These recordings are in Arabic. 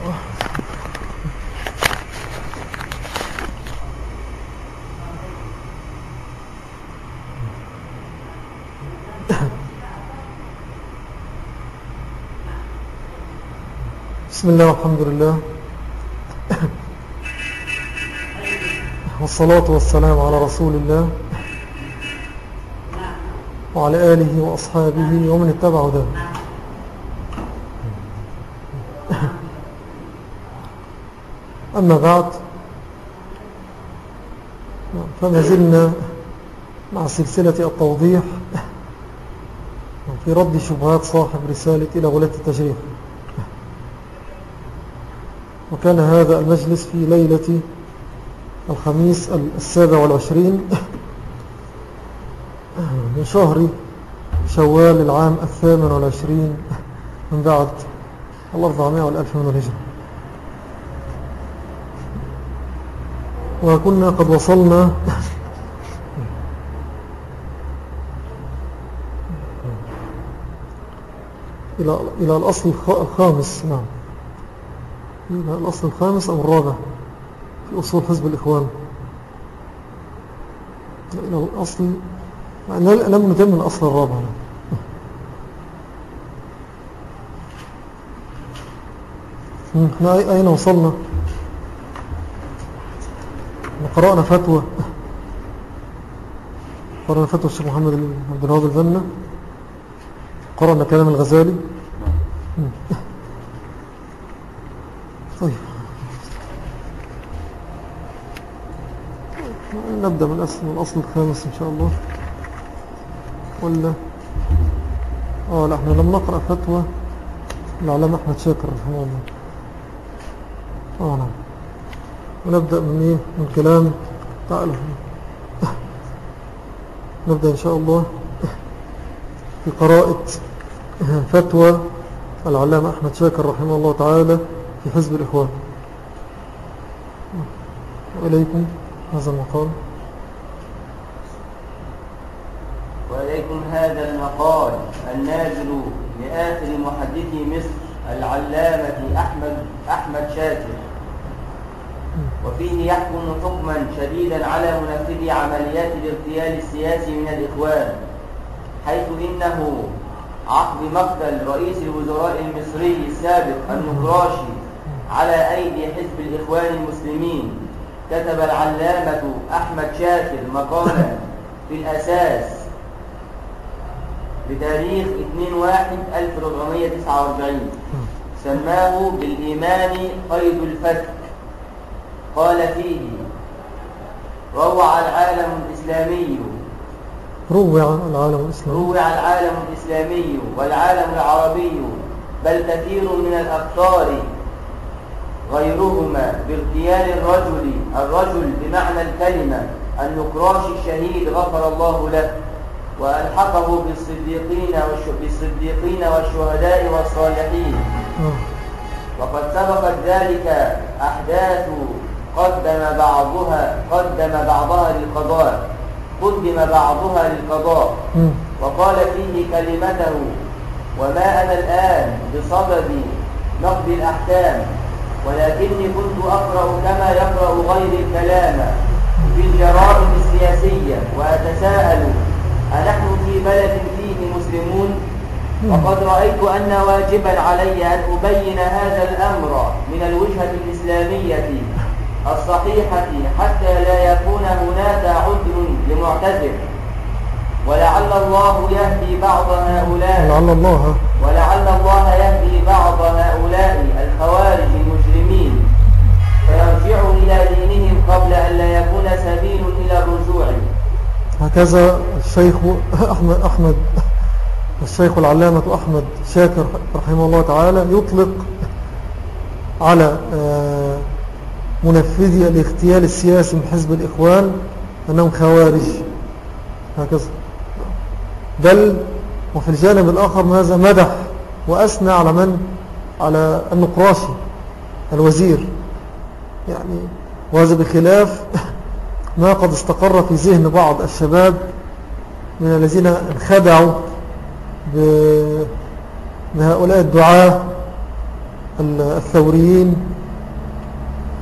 بسم الله والحمد لله. والصلاة والسلام على رسول الله وعلى آله وأصحابه ومن اتبع ذلك أما بعد فما زلنا مع سلسلة التوضيح في رد شبهات صاحب رسالة إلى غلاة التجريح وكان هذا المجلس في ليلة الخميس السابع والعشرين من شهر شوال العام الثامن والعشرين من بعد الأربعمائة والألف من الهجرة وكنا قد وصلنا. إلى إلى الأصل الخامس نعم. إلى الأصل الخامس أو الرابع؟ في أصول حزب الإخوان. إلى الأصل لم نتم الأصل الرابع. إحنا أين وصلنا؟ قرأنا فتوى. قرأنا فتوى الشيخ محمد عبد الوهاب البنا قرأنا كلام الغزالي. طيب. نبدأ من الأصل, من الأصل الخامس إن شاء الله. ولا آه لا إحنا لم نقرأ فتوى العلامة أحمد شاكر رحمه الله. آه نعم. ونبدأ من إيه من كلام تعالى. نبدأ إن شاء الله في قراءة فتوى العلامة أحمد شاكر رحمه الله تعالى في حزب الإخوان. وإليكم هذا المقال وإليكم هذا المقال النازل لآخر محدثي مصر العلامة أحمد, أحمد شاكر. يحكم حكما شديدا على منفذي عمليات الاغتيال السياسي من الإخوان حيث إنه عقد مقتل رئيس الوزراء المصري السابق النقراشي على أيدي حزب الإخوان المسلمين كتب العلامة أحمد شاكر مقالا في الأساس بتاريخ 2/1/1449 سماه بالإيمان قيد الفتح. قال فيه. روع العالم الإسلامي. روع العالم الإسلامي. روع العالم الإسلامي والعالم العربي بل كثير من الأقطار غيرهما باغتيال الرجل الرجل بمعنى الكلمة النكراش الشهيد غفر الله له وألحقه بالصديقين بالصديقين والشهداء والصالحين. وقد سبقت ذلك أحداث قدم بعضها قدم بعضها للقضاء قدم بعضها للقضاء. وقال فيه كلمته وما أنا الآن بصدد نقد الأحكام ولكني كنت أقرأ كما يقرأ غير الكلام في الجرائم السياسية وأتساءل أنحن في بلد فيه مسلمون؟ وقد رأيت أن واجبا علي أن أبين هذا الأمر من الوجهة الإسلامية الصحيحة حتى لا يكون هناك عذر لمعتذر. ولعل الله يهدي بعض هؤلاء. ولعل الله. ولعل الله يهدي بعض هؤلاء الخوارج المجرمين. فيرجعوا إلى دينهم قبل أن لا يكون سبيل إلى الرجوع. هكذا الشيخ أحمد, أحمد الشيخ العلامة أحمد شاكر رحمه الله تعالى يطلق على آه، منفذي الاغتيال السياسي من حزب الإخوان أنهم خوارج. هكذا. بل وفي الجانب الآخر ماذا مدح وأثنى على من؟ على النقراشي الوزير. يعني وهذا بخلاف ما قد استقر في ذهن بعض الشباب من الذين انخدعوا بهؤلاء الدعاة الثوريين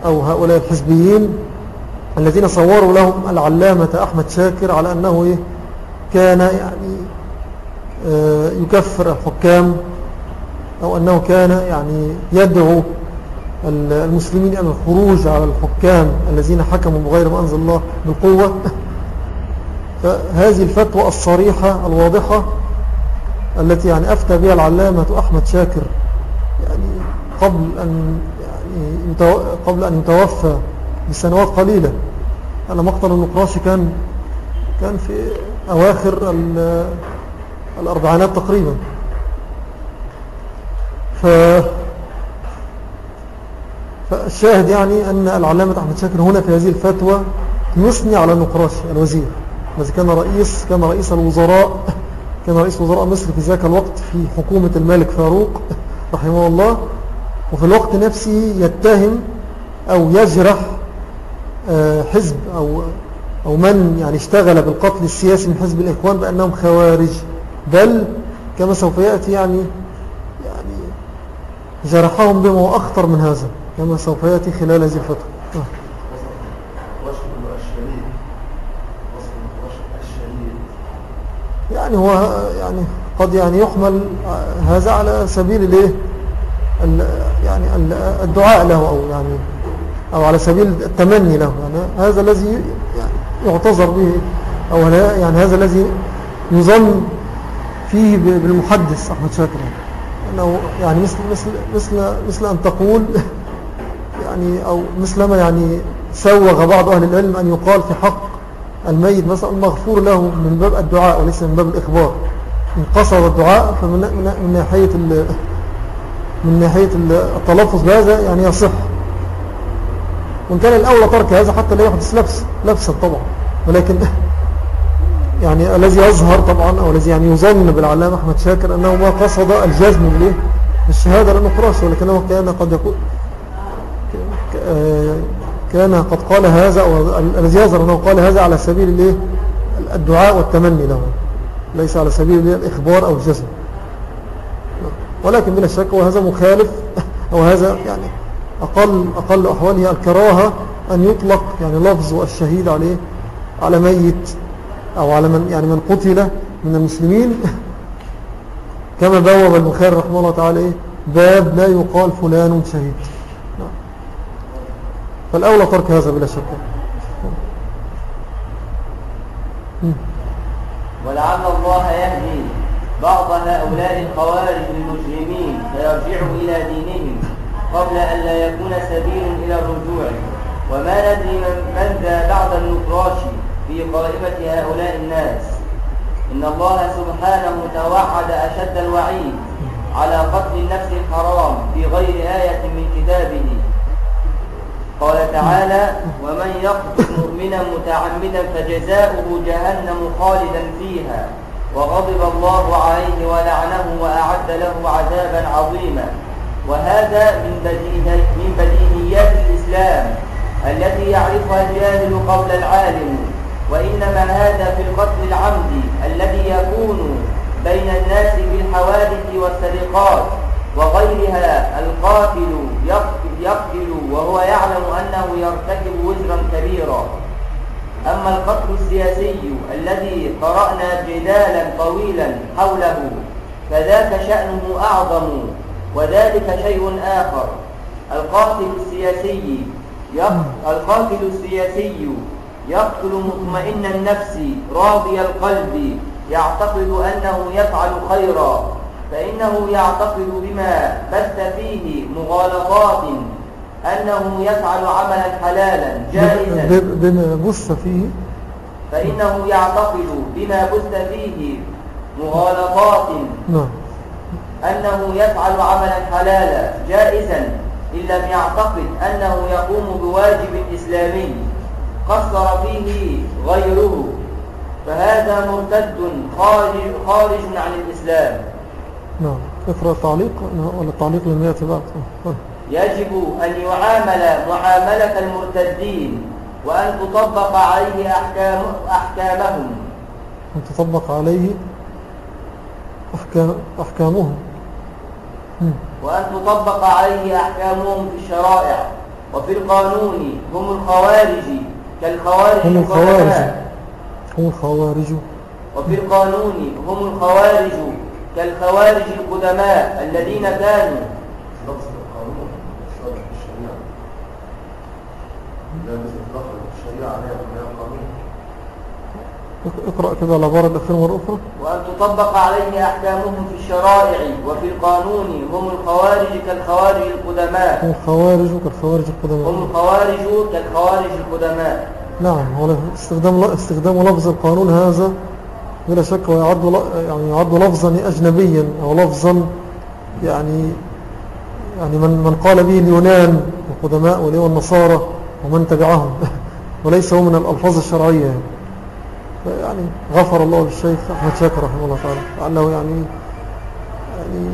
أو هؤلاء الحزبيين الذين صوروا لهم العلامة أحمد شاكر على أنه إيه؟ كان يعني آه، يكفر الحكام أو أنه كان يعني يدعو المسلمين أن الخروج على الحكام الذين حكموا بغير ما أنزل الله بالقوة. فهذه الفتوى الصريحة الواضحة التي يعني أفتى بها العلامة أحمد شاكر يعني قبل أن قبل أن يتوفى بسنوات قليلة. أنا مقتل النقراشي كان كان في أواخر الأربعينات تقريبا. ف فالشاهد يعني أن العلامة أحمد شاكر هنا في هذه الفتوى يثني على النقراشي الوزير. الذي كان رئيس كان رئيس الوزراء كان رئيس وزراء مصر في ذاك الوقت في حكومة الملك فاروق رحمه الله. وفي الوقت نفسه يتهم أو يجرح آه، حزب أو, أو من يعني اشتغل بالقتل السياسي من حزب الإخوان بأنهم خوارج. بل كما سوف يأتي يعني يعني جرحهم بما هو أخطر من هذا كما سوف يأتي خلال هذه الفترة. آه. يعني هو يعني قد يعني يحمل هذا على سبيل الإيه؟ يعني الدعاء له أو يعني أو على سبيل التمني له يعني هذا الذي يعتذر به أو يعني هذا الذي يظن فيه بالمحدث أحمد شاكر. أنه يعني مثل مثل مثل مثل أن تقول يعني أو مثلما يعني سوغ بعض أهل العلم أن يقال في حق الميت مثلا مغفور له من باب الدعاء وليس من باب الإخبار. إن قصر الدعاء فمن من ناحية من ناحية التلفظ بهذا يعني يصح. وإن كان الأولى ترك هذا حتى لا يحدث لبس لبسا طبعا. ولكن يعني الذي يظهر طبعا أو الذي يعني يظن بالعلامة أحمد شاكر أنه ما قصد الجزم بالشهادة لأنه خلاص ولكنه كان قد يقول كان قد قال هذا أو الذي يظهر أنه قال هذا على سبيل الدعاء والتمني له. ليس على سبيل الإخبار أو الجزم. ولكن بلا شك وهذا مخالف أو هذا يعني أقل, أقل أحواله الكراهة أن يطلق يعني لفظ الشهيد عليه على ميت أو على من, يعني من قتل من المسلمين. كما بوب البخاري رحمه الله تعالى باب لا يقال فلان شهيد. فالأولى ترك هذا بلا شك. ولعل الله يهدي. بعض هؤلاء الخوارج المجرمين فيرجعوا إلى دينهم قبل أن لا يكون سبيل إلى الرجوع. وما ندري من ذا بعد النقراش في قائمة هؤلاء الناس. إن الله سبحانه توعد أشد الوعيد على قتل النفس الحرام في غير آية من كتابه. قال تعالى ومن يقتل مؤمنا متعمدا فجزاؤه جهنم خالدا فيها. وغضب الله عليه ولعنه وأعد له عذابا عظيما. وهذا من, بديه من بديهيات الإسلام التي يعرفها الجاهل قبل العالم. وإنما هذا في القتل العمدي الذي يكون بين الناس بالحوادث والسرقات وغيرها. القاتل يقتل وهو يعلم أنه يرتكب وزرا كبيرا. أما القتل السياسي الذي قرأنا جدالا طويلا حوله فذاك شأنه أعظم وذلك شيء آخر. القاتل السياسي القاتل السياسي يقتل مطمئن النفس راضي القلب يعتقد أنه يفعل خيرا فإنه يعتقد بما بث فيه مغالطات. أنه يفعل عملا حلالا جائزا بما بث فيه. فإنه يعتقد بما بث فيه مغالطات. نعم. أنه يفعل عملا حلالا جائزا إن لم يعتقد أنه يقوم بواجب إسلامي. قصر فيه غيره. فهذا مرتد خارج, خارج عن الإسلام. نعم. اقرأ التعليق ولا التعليق لم يأتي بعد يجب أن يعامل معاملة المرتدين وأن تطبق عليه أحكام أحكامهم. أن تطبق عليه أحكام أحكامهم. وأن تطبق عليه أحكامهم في الشرائع. وفي القانون هم الخوارج كالخوارج هم الخوارج. هم الخوارج. وفي القانون هم الخوارج كالخوارج القدماء الذين كانوا لفظ القانون صالح الشريعة لا مثل دخل الشريعة عليها بناء قانون اقرأ كده العبارة الأخيرة مرة أخرى. وأن تطبق عليه أحكامهم في الشرائع وفي القانون هم الخوارج كالخوارج هم القدماء الخوارج كالخوارج هم القدماء الخوارج كالخوارج القدماء. نعم هو استخدام استخدام لفظ القانون هذا بلا شك هو يعد ل- يعني يعد لفظا أجنبيا أو لفظا يعني يعني من من قال به اليونان القدماء واللي هو النصارى ومن تبعهم. وليس هو من الألفاظ الشرعية. يعني. يعني غفر الله للشيخ أحمد شاكر رحمه الله تعالى لعله يعني يعني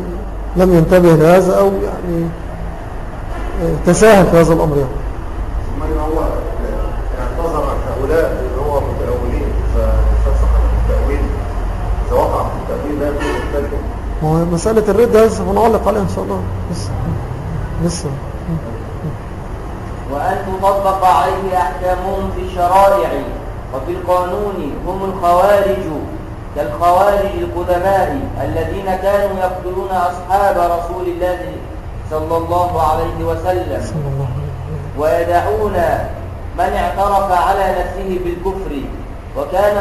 لم ينتبه لهذا أو يعني آه، تساهل في هذا الأمر يعني. هو اعتذر عن هؤلاء اللي هو متأولين التأويل إذا وقع في التأويل لا يكون مختلفا. ما هو مسألة الرد هذا هنعلق عليها إن شاء الله. لسه. لسه. وأن تطبق عليه أحكامهم في الشرائع وفي القانون هم الخوارج كالخوارج القدماء الذين كانوا يقتلون أصحاب رسول الله صلى الله عليه وسلم. ويدعون من اعترف على نفسه بالكفر وكان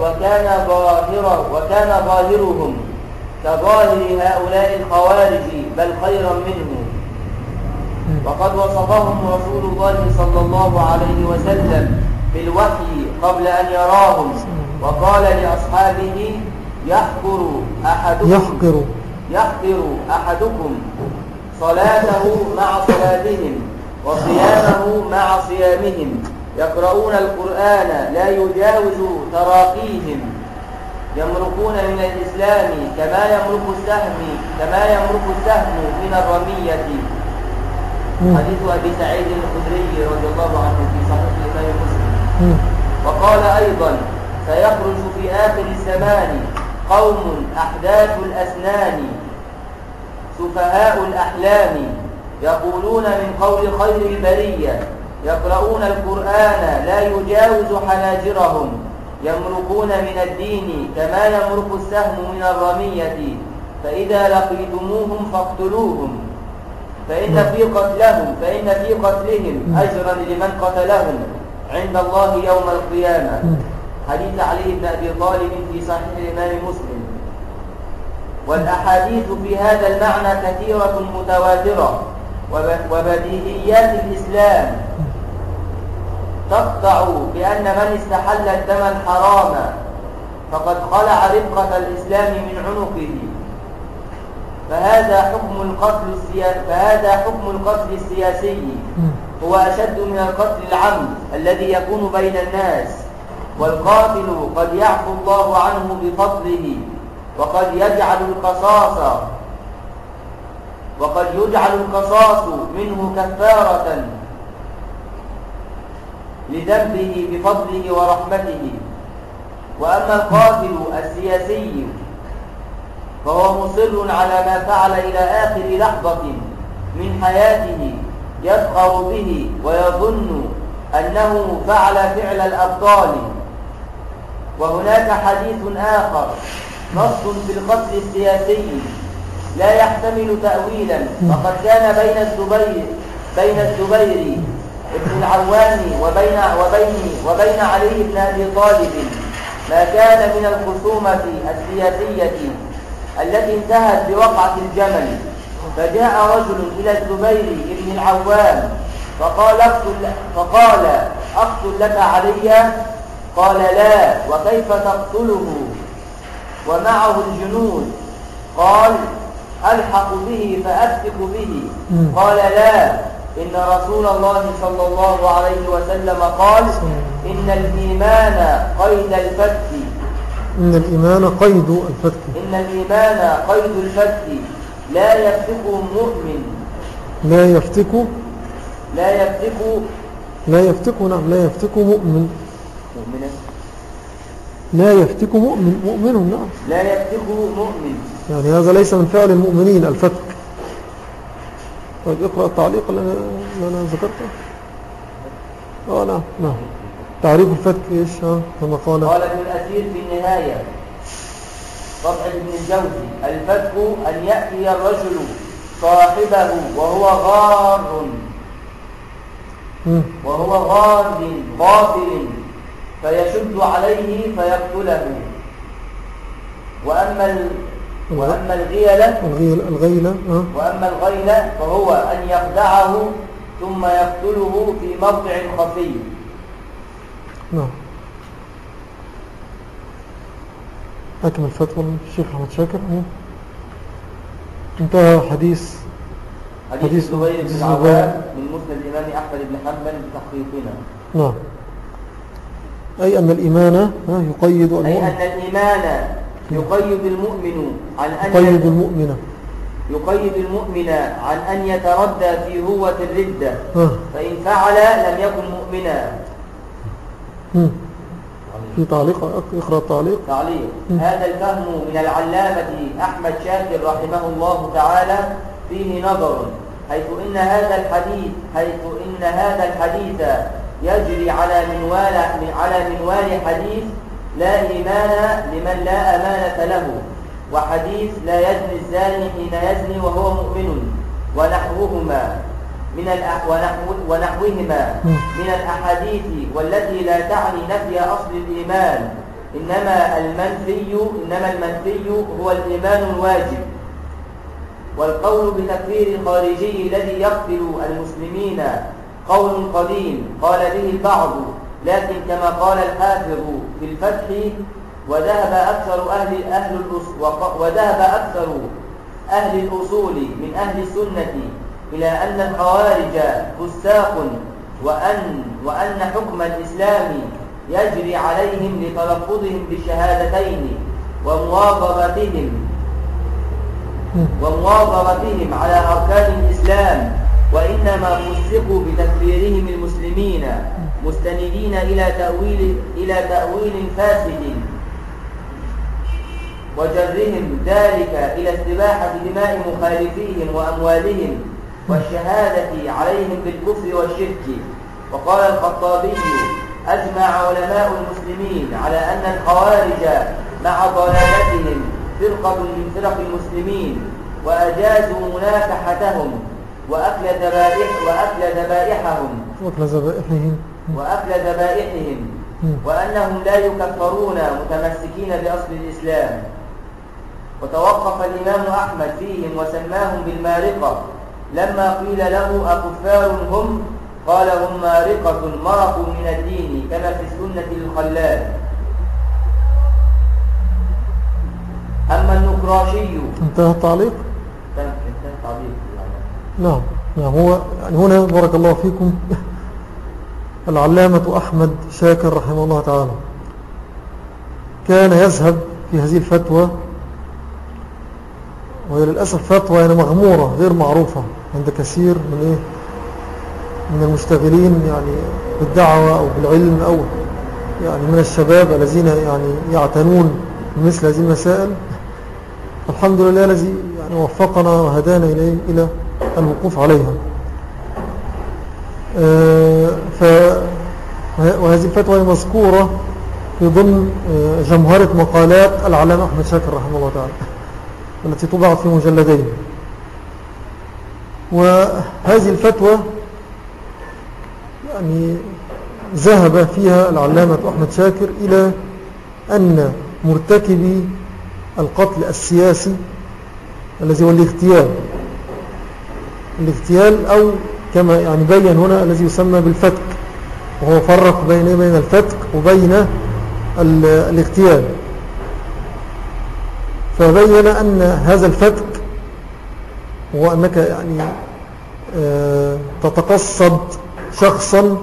وكان ظاهرا وكان ظاهرهم كظاهر هؤلاء الخوارج بل خيرا منهم. وقد وصفهم رسول الله صلى الله عليه وسلم بالوحي قبل أن يراهم. وقال لأصحابه يحقر أحدكم. يحقر. يحقر أحدكم صلاته مع صلاتهم وصيامه مع صيامهم. يقرؤون القرآن لا يجاوز تراقيهم. يمرقون من الإسلام كما يمرق السهم كما يمرق السهم من الرمية. حديث أبي سعيد الخدري رضي الله عنه في صحيح الإمام مم. وقال أيضا سيخرج في آخر الزمان قوم أحداث الأسنان سفهاء الأحلام يقولون من قول خير البرية يقرؤون القرآن لا يجاوز حناجرهم يمرقون من الدين كما يمرق السهم من الرمية فإذا لقيتموهم فاقتلوهم فإن في قتلهم فإن في قتلهم أجرا لمن قتلهم. عند الله يوم القيامة. حديث علي بن أبي طالب في صحيح الإمام مسلم. والأحاديث في هذا المعنى كثيرة متواترة وب- وبديهيات الإسلام. تقطع بأن من استحل الدم الحرام فقد خلع ربقة الإسلام من عنقه. فهذا حكم القتل السيا... فهذا حكم القتل السياسي. هو أشد من القتل العمد الذي يكون بين الناس والقاتل قد يعفو الله عنه بفضله وقد يجعل القصاص وقد يجعل القصاص منه كفارة لذنبه بفضله ورحمته. وأما القاتل السياسي فهو مصر على ما فعل إلى آخر لحظة من حياته. يفخر به ويظن أنه فعل فعل الأبطال. وهناك حديث آخر نص في القتل السياسي لا يحتمل تأويلا فقد كان بين الزبير بين الزبير ابن العوام وبين وبين وبين علي بن أبي طالب ما كان من الخصومة السياسية التي انتهت بوقعة الجمل. فجاء رجل إلى الزبير بن العوام فقال اقتل فقال اقتل لك عليا قال لا وكيف تقتله؟ ومعه الجنود. قال ألحق به فأفتك به. قال لا. إن رسول الله صلى الله عليه وسلم قال إن الإيمان قيد الفتك إن الإيمان قيد الفتك إن الإيمان قيد الفتك لا يفتك مؤمن. لا يفتك لا يفتك لا يفتك نعم لا يفتك مؤمن. مؤمنا. لا يفتك مؤمن مؤمن نعم. لا يفتك مؤمن. يعني هذا ليس من فعل المؤمنين الفتك. طيب اقرأ التعليق اللي أنا, ذكرته. آه نعم نعم. تعريف الفتك إيش؟ ها كما قال قال ابن الأثير في النهاية. طبع ابن الجوزي. الفتك أن يأتي الرجل صاحبه وهو غار. وهو غاد غافل فيشد عليه فيقتله. وأما ال... وأما الغيلة الغيل الغيلة آه. وأما الغيلة فهو أن يخدعه ثم يقتله في موضع خفي. نعم. أكمل فتوى الشيخ أحمد شاكر مم. انتهى حديث حديث حديث الزبير بن. العوام من مسند الإمام أحمد بن حنبل بتحقيقنا نعم أي أن الإيمان يقيد أي المؤمن أن الإيمان يقيد المؤمن عن أن يقيد المؤمن يقيد المؤمن عن أن يتردى في هوة الردة. فإن فعل لم يكن مؤمنا. في تعليق اقرأ التعليق تعليق. هذا الفهم من العلامة أحمد شاكر رحمه الله تعالى فيه نظر حيث إن هذا الحديث حيث إن هذا الحديث يجري على منوال على منوال حديث لا إيمان لمن لا أمانة له وحديث لا يزني الزاني حين يزني وهو مؤمن ونحوهما. من ونحو ونحوهما. من الأحاديث والتي لا تعني نفي أصل الإيمان. إنما المنفي إنما المنفي هو الإيمان الواجب. والقول بتكفير الخارجي الذي يقتل المسلمين قول قديم. قال به البعض لكن كما قال الحافظ في الفتح وذهب أكثر أهل أهل وذهب أكثر أهل الأصول من أهل السنة إلى أن الخوارج فساق وأن وأن حكم الإسلام يجري عليهم لتلفظهم بالشهادتين ومواظبتهم ومواظبتهم على أركان الإسلام وإنما فسقوا بتكفيرهم المسلمين مستندين إلى تأويل إلى تأويل فاسد. وجرهم ذلك إلى استباحة دماء مخالفيهم وأموالهم. والشهادة عليهم بالكفر والشرك. وقال الخطابي أجمع علماء المسلمين على أن الخوارج مع ضلالتهم فرقة من فرق المسلمين وأجازوا مناكحتهم وأكل ذبائح وأكل ذبائحهم. وأكل ذبائحهم. وأكل ذبائحهم. وأنهم لا يكفرون متمسكين بأصل الإسلام. وتوقف الإمام أحمد فيهم وسماهم بالمارقة. لما قيل له أكفار هم؟ قال هم مارقة مرقوا من الدين كما في السنة للخلال أما النكراشي انتهى التعليق؟ تعبير يعني. نعم نعم. هو يعني هنا بارك الله فيكم. العلامة أحمد شاكر رحمه الله تعالى. كان يذهب في هذه الفتوى وهي للأسف فتوى يعني مغمورة غير معروفة. عند كثير من إيه؟ من المشتغلين يعني بالدعوة أو بالعلم أو يعني من الشباب الذين يعني يعتنون بمثل هذه المسائل. الحمد لله الذي يعني وفقنا وهدانا إليه إلى الوقوف عليها. آه، ف وهذه الفتوى مذكورة في ضمن آه، جمهرة مقالات العلامة أحمد شاكر رحمه الله تعالى التي طبعت في مجلدين. وهذه الفتوى يعني ذهب فيها العلامة أحمد شاكر إلى أن مرتكبي القتل السياسي الذي هو الاغتيال. الاغتيال أو كما يعني بين هنا الذي يسمى بالفتك وهو فرق بين بين الفتك وبين ال- الاغتيال. فبين أن هذا الفتك هو أنك يعني آه، تتقصد شخصا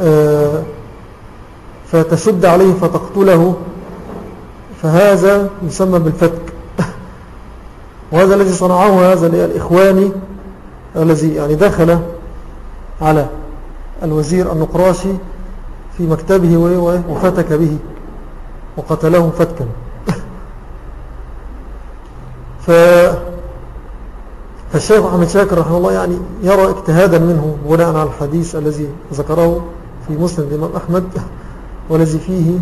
آه، فتشد عليه فتقتله فهذا يسمى بالفتك. وهذا الذي صنعه هذا الإخواني الذي يعني دخل على الوزير النقراشي في مكتبه وفتك به وقتله فتكا. ف فالشيخ محمد شاكر رحمه الله يعني يرى اجتهادا منه بناء على الحديث الذي ذكره في مسلم الإمام أحمد والذي فيه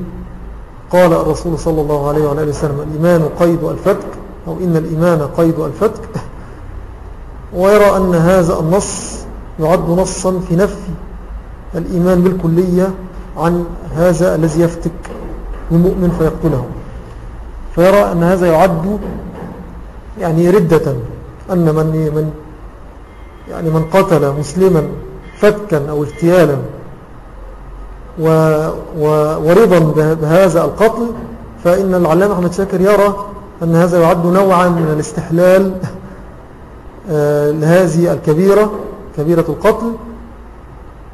قال الرسول صلى الله عليه وعلى وسلم الإيمان قيد الفتك أو إن الإيمان قيد الفتك ويرى أن هذا النص يعد نصا في نفي الإيمان بالكلية عن هذا الذي يفتك المؤمن فيقتله. فيرى أن هذا يعد يعني ردة أن من, من يعني من قتل مسلما فتكا أو اغتيالا و و ورضا بهذا القتل فإن العلامة أحمد شاكر يرى أن هذا يعد نوعا من الاستحلال آه، لهذه الكبيرة كبيرة القتل.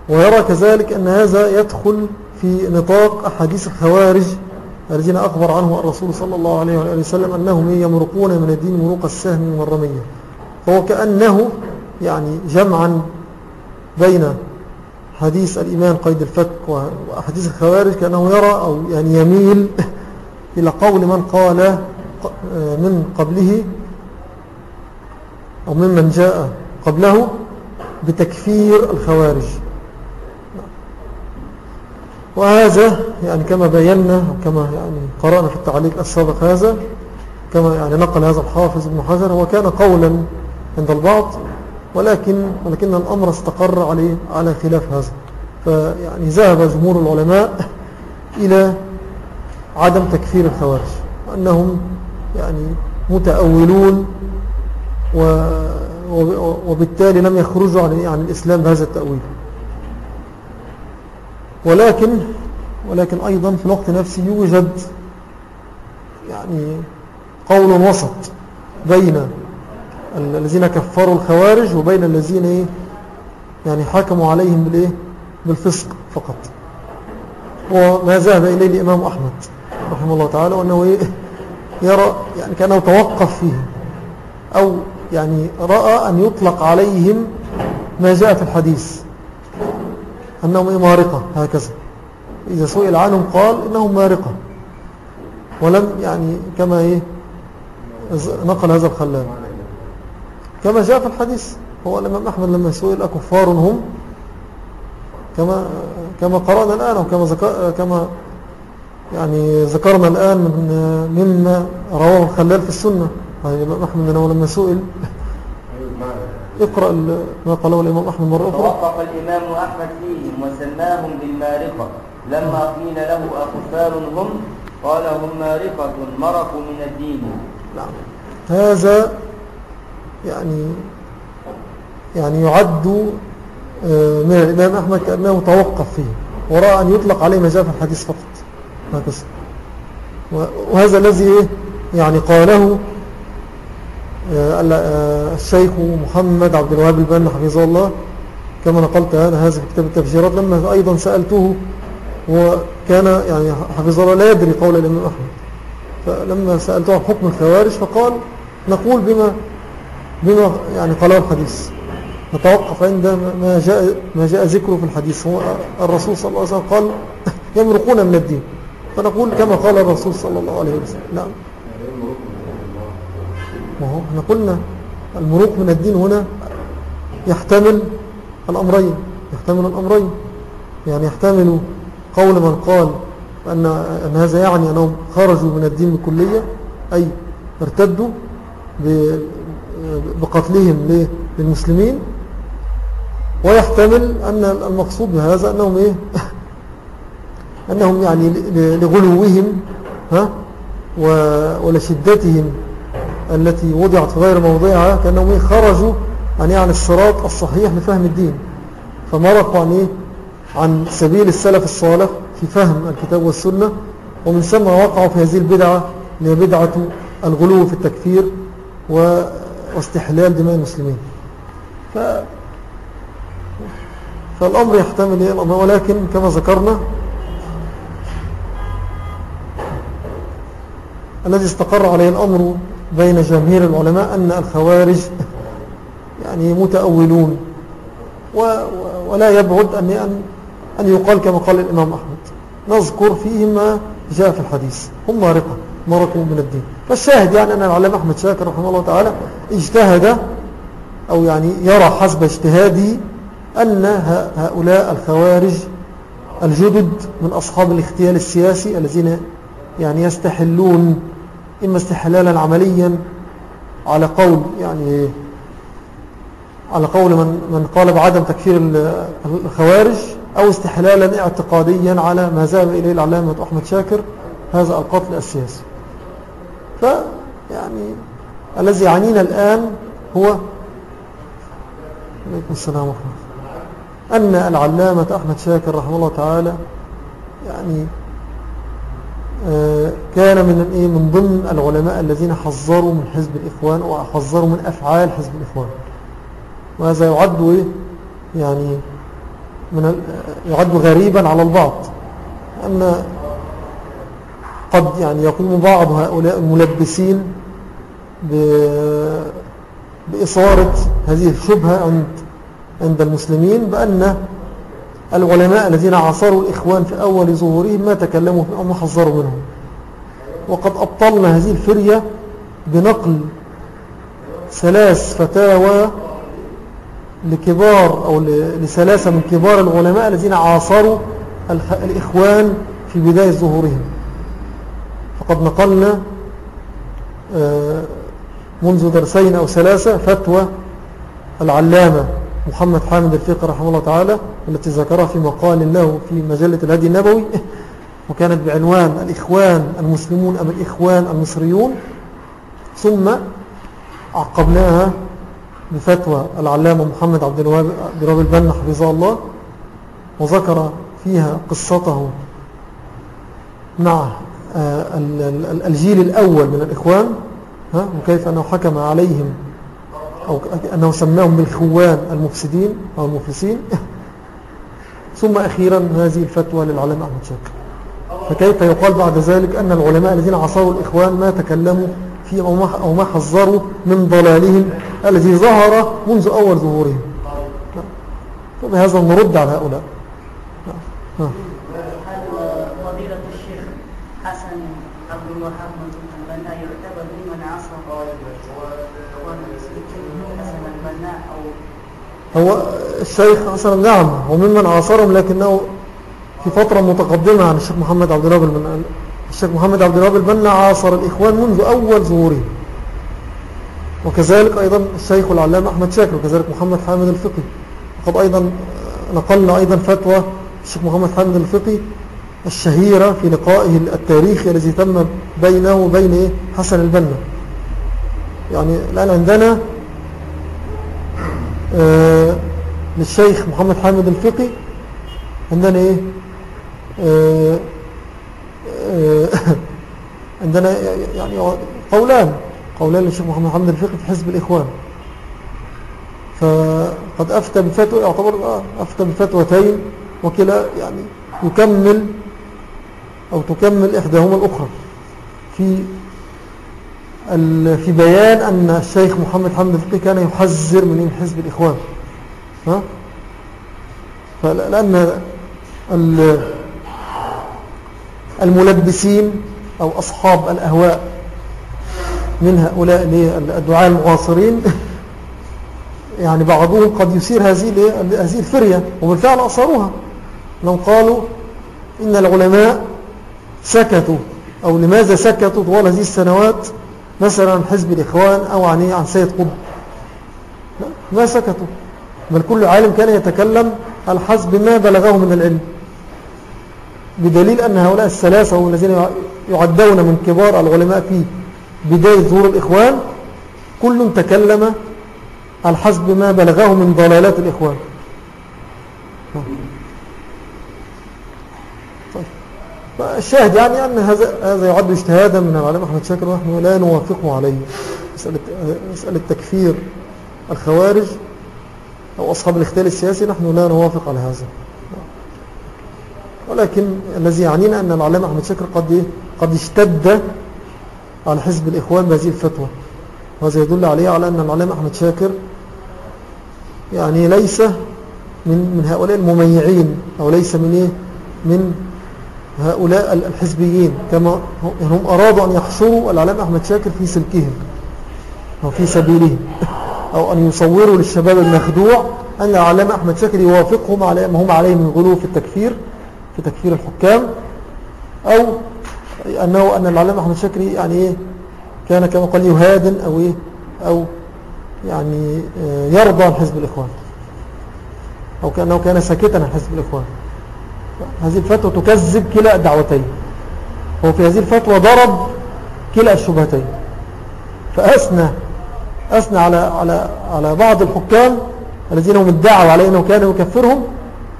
ويرى كذلك أن هذا يدخل في نطاق أحاديث الخوارج الذين أخبر عنه الرسول صلى الله عليه وسلم أنهم يمرقون من الدين مروق السهم والرمية. فهو كأنه يعني جمعا بين حديث الإيمان قيد الفتك وحديث الخوارج كأنه يرى أو يعني يميل إلى قول من قال من قبله أو ممن جاء قبله بتكفير الخوارج. وهذا يعني كما بينا كما يعني قرأنا في التعليق السابق هذا كما يعني نقل هذا الحافظ ابن حجر هو كان قولا عند البعض ولكن ولكن الأمر استقر عليه على خلاف هذا. فيعني ذهب جمهور العلماء إلى عدم تكفير الخوارج وأنهم يعني متأولون وبالتالي لم يخرجوا عن, عن الإسلام بهذا التأويل. ولكن ولكن أيضا في الوقت نفسه يوجد يعني قول وسط بين الذين كفروا الخوارج وبين الذين إيه؟ يعني حكموا عليهم بالإيه؟ بالفسق فقط. وما ذهب إليه الإمام أحمد رحمه الله تعالى وأنه إيه؟ يرى يعني كأنه توقف فيه أو يعني رأى أن يطلق عليهم ما جاء في الحديث أنهم إيه؟ مارقة هكذا. إذا سئل عنهم قال إنهم مارقة. ولم يعني كما إيه؟ نقل هذا الخلال. كما جاء في الحديث هو الإمام أحمد لما سئل أكفار هم؟ كما كما قرأنا الآن أو كما ذكر كما يعني ذكرنا الآن من مما رواه الخلال في السنة. يعني الإمام أحمد لما سئل. اقرأ ما قاله الإمام أحمد مرة أخرى. توقف الإمام أحمد فيهم وسماهم بالمارقة. لما قيل له أكفار هم؟ قال هم مارقة مرقوا من الدين. نعم. هذا يعني يعني يعد آه، من الإمام أحمد كأنه توقف فيه ورأى أن يطلق عليه مجال في الحديث فقط. وهذا الذي يعني قاله آه، آه، الشيخ محمد عبد الوهاب البن حفظه الله. كما نقلت هذا في كتاب التفجيرات لما أيضا سألته وكان يعني حفظه الله لا يدري قول الإمام أحمد. فلما سألته عن حكم الخوارج فقال نقول بما بما يعني قاله الحديث نتوقف عند ما جاء, ما جاء ذكره في الحديث. هو الرسول صلى الله عليه وسلم قال يمرقون من الدين. فنقول كما قال الرسول صلى الله عليه وسلم. نعم. وهو إحنا قلنا المروق من الدين هنا يحتمل الأمرين. يحتمل الأمرين. يعني يحتمل قول من قال أن, أن هذا يعني أنهم خرجوا من الدين بكلية أي ارتدوا بقتلهم للمسلمين ويحتمل أن المقصود بهذا أنهم إيه؟ أنهم يعني لغلوهم ها؟ ولشدتهم التي وضعت في غير موضعها كأنهم إيه؟ خرجوا عن يعني الصراط الصحيح لفهم الدين. فمرقوا عن إيه؟ عن سبيل السلف الصالح في فهم الكتاب والسنة ومن ثم وقعوا في هذه البدعة اللي هي بدعة الغلو في التكفير واستحلال دماء المسلمين. ف فالأمر يحتمل الأمر ولكن كما ذكرنا الذي استقر عليه الأمر بين جماهير العلماء أن الخوارج يعني متأولون ولا يبعد أن, أن يقال كما قال الإمام أحمد. نذكر فيه ما جاء في الحديث. هم مارقة. مرقوا من الدين. فالشاهد يعني أن العلم أحمد شاكر رحمه الله تعالى اجتهد أو يعني يرى حسب اجتهاده أن هؤلاء الخوارج الجدد من أصحاب الاختيال السياسي الذين يعني يستحلون إما استحلالا عمليا على قول يعني على قول من, من قال بعدم تكفير الخوارج أو استحلالا اعتقاديا على ما ذهب إليه العلامة أحمد شاكر هذا القتل السياسي. فيعني الذي يعنينا الآن هو عليكم السلام ورحمة أن العلامة أحمد شاكر رحمه الله تعالى يعني آه، كان من إيه من ضمن العلماء الذين حذروا من حزب الإخوان وحذروا من أفعال حزب الإخوان. وهذا يعد إيه يعني من يعد غريبا على البعض. أن قد يعني يقوم بعض هؤلاء الملبسين بإصارة هذه الشبهة عند عند المسلمين بأن العلماء الذين عاصروا الإخوان في أول ظهورهم ما تكلموا أو ما حذروا منهم. وقد أبطلنا هذه الفرية بنقل ثلاث فتاوى لكبار أو لثلاثة من كبار العلماء الذين عاصروا الإخوان في بداية ظهورهم. فقد نقلنا آه، منذ درسين أو ثلاثة فتوى العلامة محمد حامد الفقه رحمه الله تعالى التي ذكرها في مقال له في مجلة الهدي النبوي. وكانت بعنوان الإخوان المسلمون أم الإخوان المصريون. ثم عقبناها بفتوى العلامة محمد عبد الوهاب البنا حفظه الله وذكر فيها قصته مع الجيل الأول من الإخوان وكيف أنه حكم عليهم أو أنه سماهم بالخوان المفسدين أو المفلسين. ثم أخيرا هذه الفتوى للعلماء أحمد شاكر فكيف يقال بعد ذلك أن العلماء الذين عصروا الإخوان ما تكلموا في أو ما حذروا من ضلالهم الذي ظهر منذ أول ظهورهم. فبهذا نرد على هؤلاء. الشيخ حسن عبد الوهاب يعتبر ممن عصر هو الشيخ حسن نعم هو ممن عاصرهم لكنه في فترة متقدمة عن الشيخ محمد عبد الوهاب البنا الشيخ محمد عبد الوهاب البنا عاصر الإخوان منذ أول ظهورهم. وكذلك أيضا الشيخ العلامة أحمد شاكر وكذلك محمد حامد الفقي وقد أيضا نقلنا أيضا فتوى الشيخ محمد حامد الفقي الشهيرة في لقائه التاريخي الذي تم بينه وبين إيه؟ حسن البنا. يعني الآن عندنا للشيخ محمد حامد الفقي عندنا إيه؟ آه آه عندنا يعني قولان قولان للشيخ محمد حامد الفقي في حزب الإخوان. فقد أفتى بفتوى يعتبر آه، أفتى بفتوتين وكلا يعني يكمل أو تكمل إحداهما الأخرى في في بيان أن الشيخ محمد حمد الفقي كان يحذر من حزب الإخوان ها؟ فلأن الملبسين أو أصحاب الأهواء من هؤلاء الدعاء المعاصرين يعني بعضهم قد يثير هذه هذه الفرية وبالفعل أصروها لو قالوا إن العلماء سكتوا أو لماذا سكتوا طوال هذه السنوات مثلا حزب الإخوان أو عن, عن سيد قطب. ما سكتوا؟ بل كل عالم كان يتكلم على ما بلغه من العلم. بدليل أن هؤلاء الثلاثة هم الذين يعدون من كبار العلماء في بداية ظهور الإخوان كل تكلم على ما بلغه من ضلالات الإخوان. الشاهد يعني أن هذا هذا يعد اجتهادا من العلم أحمد شاكر ونحن لا نوافقه عليه. مسألة, تكفير الخوارج أو أصحاب الاختيال السياسي نحن لا نوافق على هذا. ولكن الذي يعنينا أن العلامة أحمد شاكر قد, قد اشتد على حزب الإخوان بهذه الفتوى. وهذا يدل عليه على أن العلامة أحمد شاكر يعني ليس من, من هؤلاء المميعين أو ليس من, إيه؟ من هؤلاء الحزبيين كما هم أرادوا أن يحصروا العلامة أحمد شاكر في سلكهم أو في سبيلهم. أو أن يصوروا للشباب المخدوع أن العلامة أحمد شاكر يوافقهم على ما هم عليه من غلو في التكفير في تكفير الحكام. أو أنه أن العلامة أحمد شاكر يعني إيه كان كما قال يهادن أو إيه أو يعني آه، يرضى عن حزب الإخوان. أو كأنه كان ساكتا عن حزب الإخوان. هذه الفتوى تكذب كلا الدعوتين هو في هذه الفتوى ضرب كلا الشبهتين. فأثنى أثنى على, على, على بعض الحكام الذين هم ادعوا عليه أنه كان يكفرهم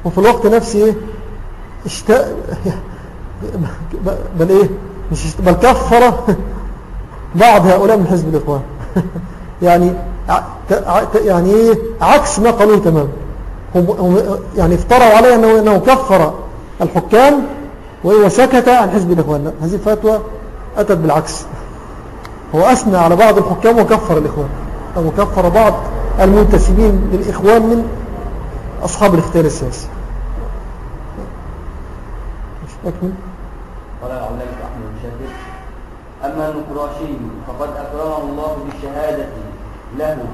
وفي الوقت نفسه اشتاء بل إيه؟ مش اشت... بل كفر بعض هؤلاء من حزب الإخوان. يعني يعني إيه؟ عكس ما قالوه تماما هم يعني افتروا عليه أنه كفر الحكام وسكت عن حزب الإخوان. هذه الفتوى أتت بالعكس. هو أثنى على بعض الحكام وكفر الإخوان أو كفر بعض المنتسبين للإخوان من أصحاب الاختيار السياسي. أكمل قال العلامة أحمد المشدد أما النقراشي فقد أكرمه الله بالشهادة له.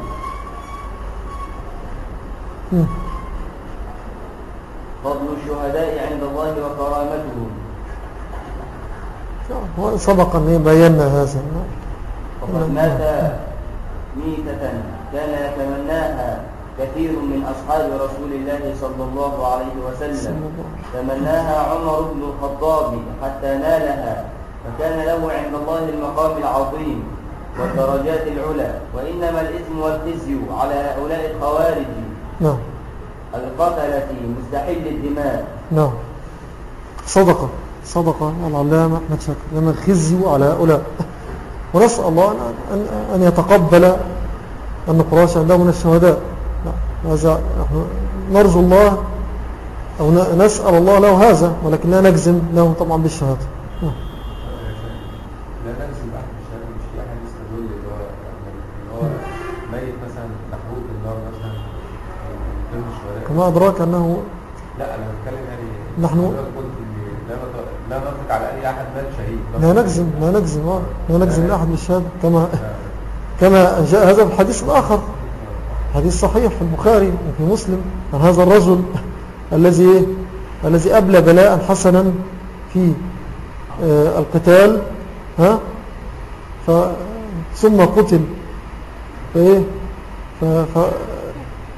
فضل الشهداء عند الله وكرامتهم هو سبق أن بينا هذا. وقد مات ميتة كان يتمناها كثير من أصحاب رسول الله صلى الله عليه وسلم. تمناها عمر بن الخطاب حتى نالها فكان له عند الله المقام العظيم والدرجات العلى. وإنما الإثم والخزي على هؤلاء الخوارج. نعم. القتلة مستحل الدماء. نعم. صدقة صدقة العلامة أحمد شاكر لما الخزي على هؤلاء ونسأل الله أن, أن, يتقبل النقراش عنده من الشهداء. هذا نرجو الله أو نسأل الله له هذا ولكن لا نجزم له طبعا بالشهادة نعم. لا نجزم بأحد الشهادة مش في أحد يستدل اللي هو اللي هو ميت مثلا محروق بالنار مثلا من كما أدراك أنه لا أنا بتكلم يعني نحن- لا نط- لا نطلق على أي أحد مات شهيد لا نجزم لا نجزم آه، لا نجزم لأحد بالشهادة كما كما جاء هذا في الحديث الآخر. حديث صحيح في البخاري وفي مسلم. عن هذا الرجل الذي الذي أبلى بلاء حسنا في آه، القتال ها؟ ف ثم قتل. ف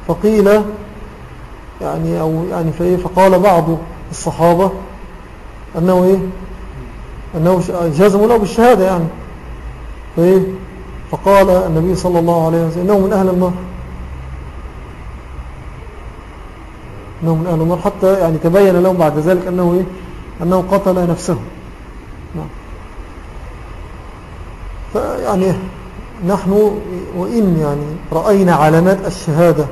فقيل يعني أو يعني فإيه فقال بعض الصحابة أنه إيه؟ أنه جازموا له بالشهادة يعني. فإيه؟ فقال النبي صلى الله عليه وسلم إنه من أهل النار. إنه من أهل النار. حتى يعني تبين لهم بعد ذلك أنه إيه؟ أنه قتل نفسه. نعم. فيعني نحن وإن يعني رأينا علامات الشهادة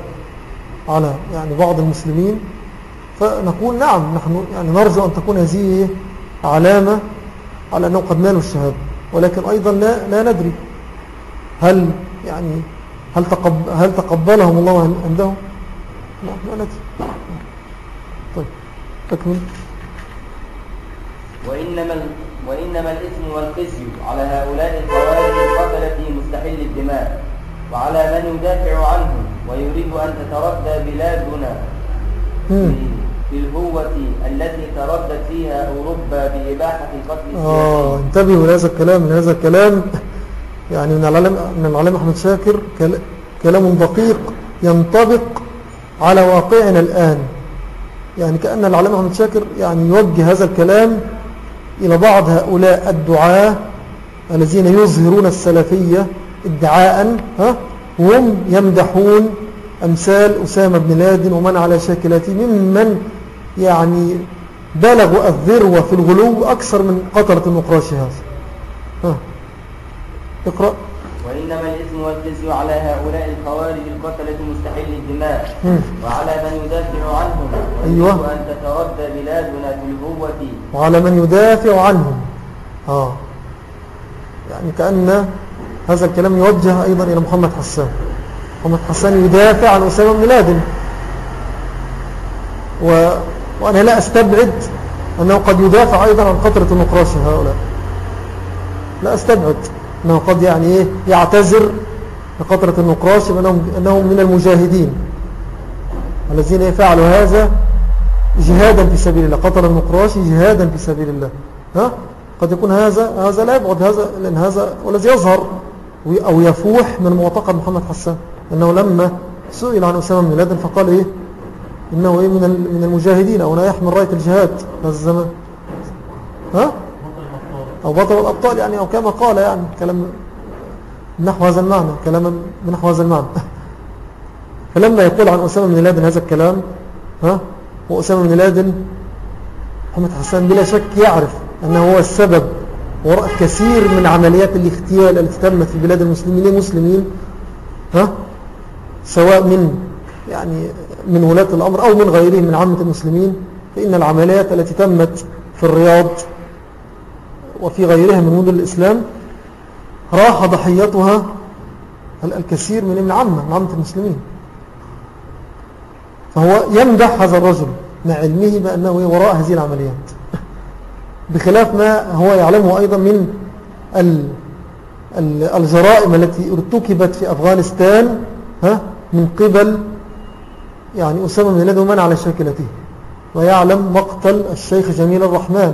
على يعني بعض المسلمين فنقول نعم نحن يعني نرجو أن تكون هذه علامة على أنه قد نالوا الشهادة ولكن أيضا لا, لا ندري هل يعني هل, تقب هل تقبلهم الله عندهم؟ لا لا ندري. طيب تكمل. وإنما. وإنما الإثم والخزي على هؤلاء الخوارج القتلة مستحل الدماء وعلى من يدافع عنهم. ويريد أن تتردى بلادنا. في الهوة التي تردت فيها أوروبا بإباحة القتل آه انتبهوا لهذا الكلام من هذا الكلام. يعني من العلم من العلم أحمد شاكر كل- كلام دقيق ينطبق على واقعنا الآن. يعني كأن العلم أحمد شاكر يعني يوجه هذا الكلام إلى بعض هؤلاء الدعاة الذين يظهرون السلفية ادعاء ها؟ هم يمدحون أمثال أسامة بن لادن ومن على شاكلته ممن يعني بلغوا الذروة في الغلو أكثر من قطرة النقراش هذا ها. اقرأ. وإنما الإثم والخزي على هؤلاء الخوارج القتلة مستحل الدماء. وعلى من يدافع عنهم. أيوة. أن تتردى بلادنا في الهوة وعلى من يدافع عنهم. آه يعني كأن هذا الكلام يوجه أيضا إلى محمد حسان. محمد حسان يدافع عن أسامة بن لادن. و... وأنا لا أستبعد أنه قد يدافع أيضا عن قطرة النقراش هؤلاء. لا أستبعد أنه قد يعني إيه يعتذر لقطرة النقراش أنهم, أنهم من المجاهدين. الذين فعلوا هذا جهادا في سبيل الله. قطر النقراش جهادا في سبيل الله. ها؟ قد يكون هذا هذا لا يبعد هذا لأن هذا والذي يظهر. أو يفوح من معتقد محمد حسان. أنه لما سئل عن أسامة بن لادن فقال إيه؟ إنه إيه من من المجاهدين أو لا يحمل رأية الجهاد. هذا الزمان ها؟ أو بطل الأبطال يعني أو كما قال يعني كلام نحو هذا المعنى كلاما نحو هذا المعنى. فلما يقول عن أسامة بن لادن هذا الكلام ها؟ وأسامة بن لادن محمد حسان بلا شك يعرف أنه هو السبب وراء كثير من عمليات الاغتيال التي تمت في بلاد المسلمين. المسلمين ها؟ سواء من يعني من ولاة الأمر أو من غيرهم من عامة المسلمين فإن العمليات التي تمت في الرياض وفي غيرها من مدن الإسلام راح ضحيتها الكثير من من عامة من عامة المسلمين. فهو يمدح هذا الرجل مع علمه بأنه وراء هذه العمليات. بخلاف ما هو يعلمه أيضا من الجرائم التي ارتكبت في أفغانستان ها من قبل يعني أسامة من لدى من على شاكلته ويعلم مقتل الشيخ جميل الرحمن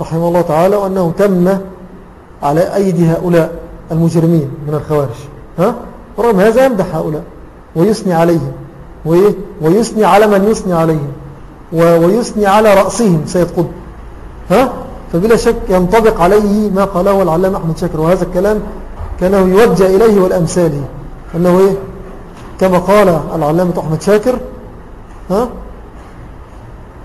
رحمه الله تعالى وأنه تم على أيدي هؤلاء المجرمين من الخوارج ها؟ ورغم هذا يمدح هؤلاء ويثني عليهم ويثني على من يثني عليهم ويثني على رأسهم سيد قطب ها؟ فبلا شك ينطبق عليه ما قاله العلام أحمد شاكر. وهذا الكلام كانه يوجه إليه والأمثاله أنه إيه؟ كما قال العلامة أحمد شاكر ها؟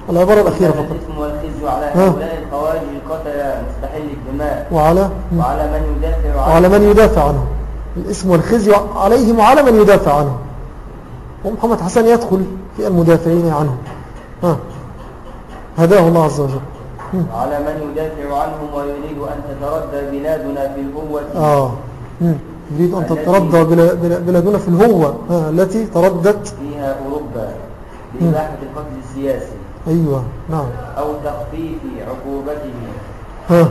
العبارة الأخيرة فقط. الاسم والخزي على هؤلاء الخوارج القتل مستحل الدماء. وعلى؟ وعلى من يدافع وعلى من يدافع عنه. الاسم والخزي عليهم وعلى من يدافع عنه. ومحمد حسن يدخل في المدافعين عنه. ها؟ هداه الله عز وجل. على من يدافع عنهم ويريد أن تتردى بلادنا في الهوة آه. يريد أن تتردى بلادنا في الهوة آه. التي تردت. فيها أوروبا بإباحة القتل السياسي. أيوة. نعم. أو تخفيف عقوبته ها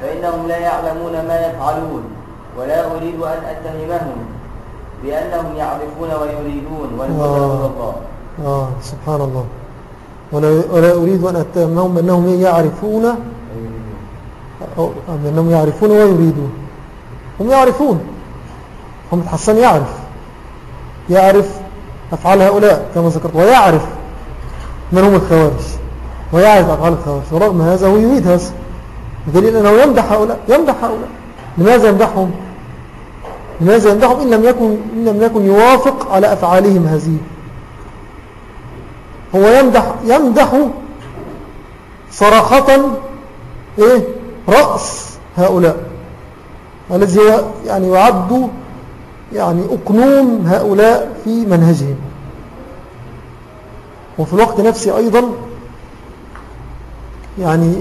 فإنهم لا يعلمون ما يفعلون ولا أريد أن أتهمهم بأنهم يعرفون ويريدون والهدى آه. الله آه. سبحان الله. ولا, أريد أن أتهمهم بأنهم يعرفون أو أنهم يعرفون ويريدون. هم يعرفون. محمد حسان يعرف. يعرف أفعال هؤلاء كما ذكرت ويعرف من هم الخوارج ويعرف أفعال الخوارج ورغم هذا هو يريد هذا. بدليل أنه يمدح هؤلاء يمدح هؤلاء. لماذا يمدحهم؟ لماذا يمدحهم؟ إن لم يكن, إن لم يكن يوافق على أفعالهم هذه. هو يمدح, يمدح صراحة إيه؟ رأس هؤلاء الذي يعني يعد يعني أقنوم هؤلاء في منهجهم. وفي الوقت نفسه أيضا يعني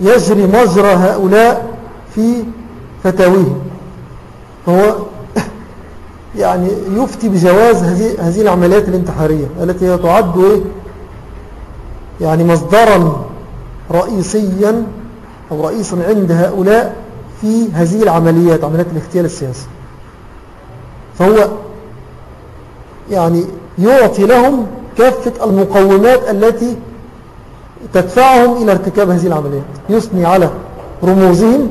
يجري مجرى هؤلاء في فتاويهم. فهو يعني يفتي بجواز هذه هذه العمليات الانتحارية التي تعد إيه؟ يعني مصدرا رئيسيا أو رئيسا عند هؤلاء في هذه العمليات عمليات الاغتيال السياسي فهو يعني يعطي لهم كافة المقومات التي تدفعهم إلى ارتكاب هذه العمليات يثني على رموزهم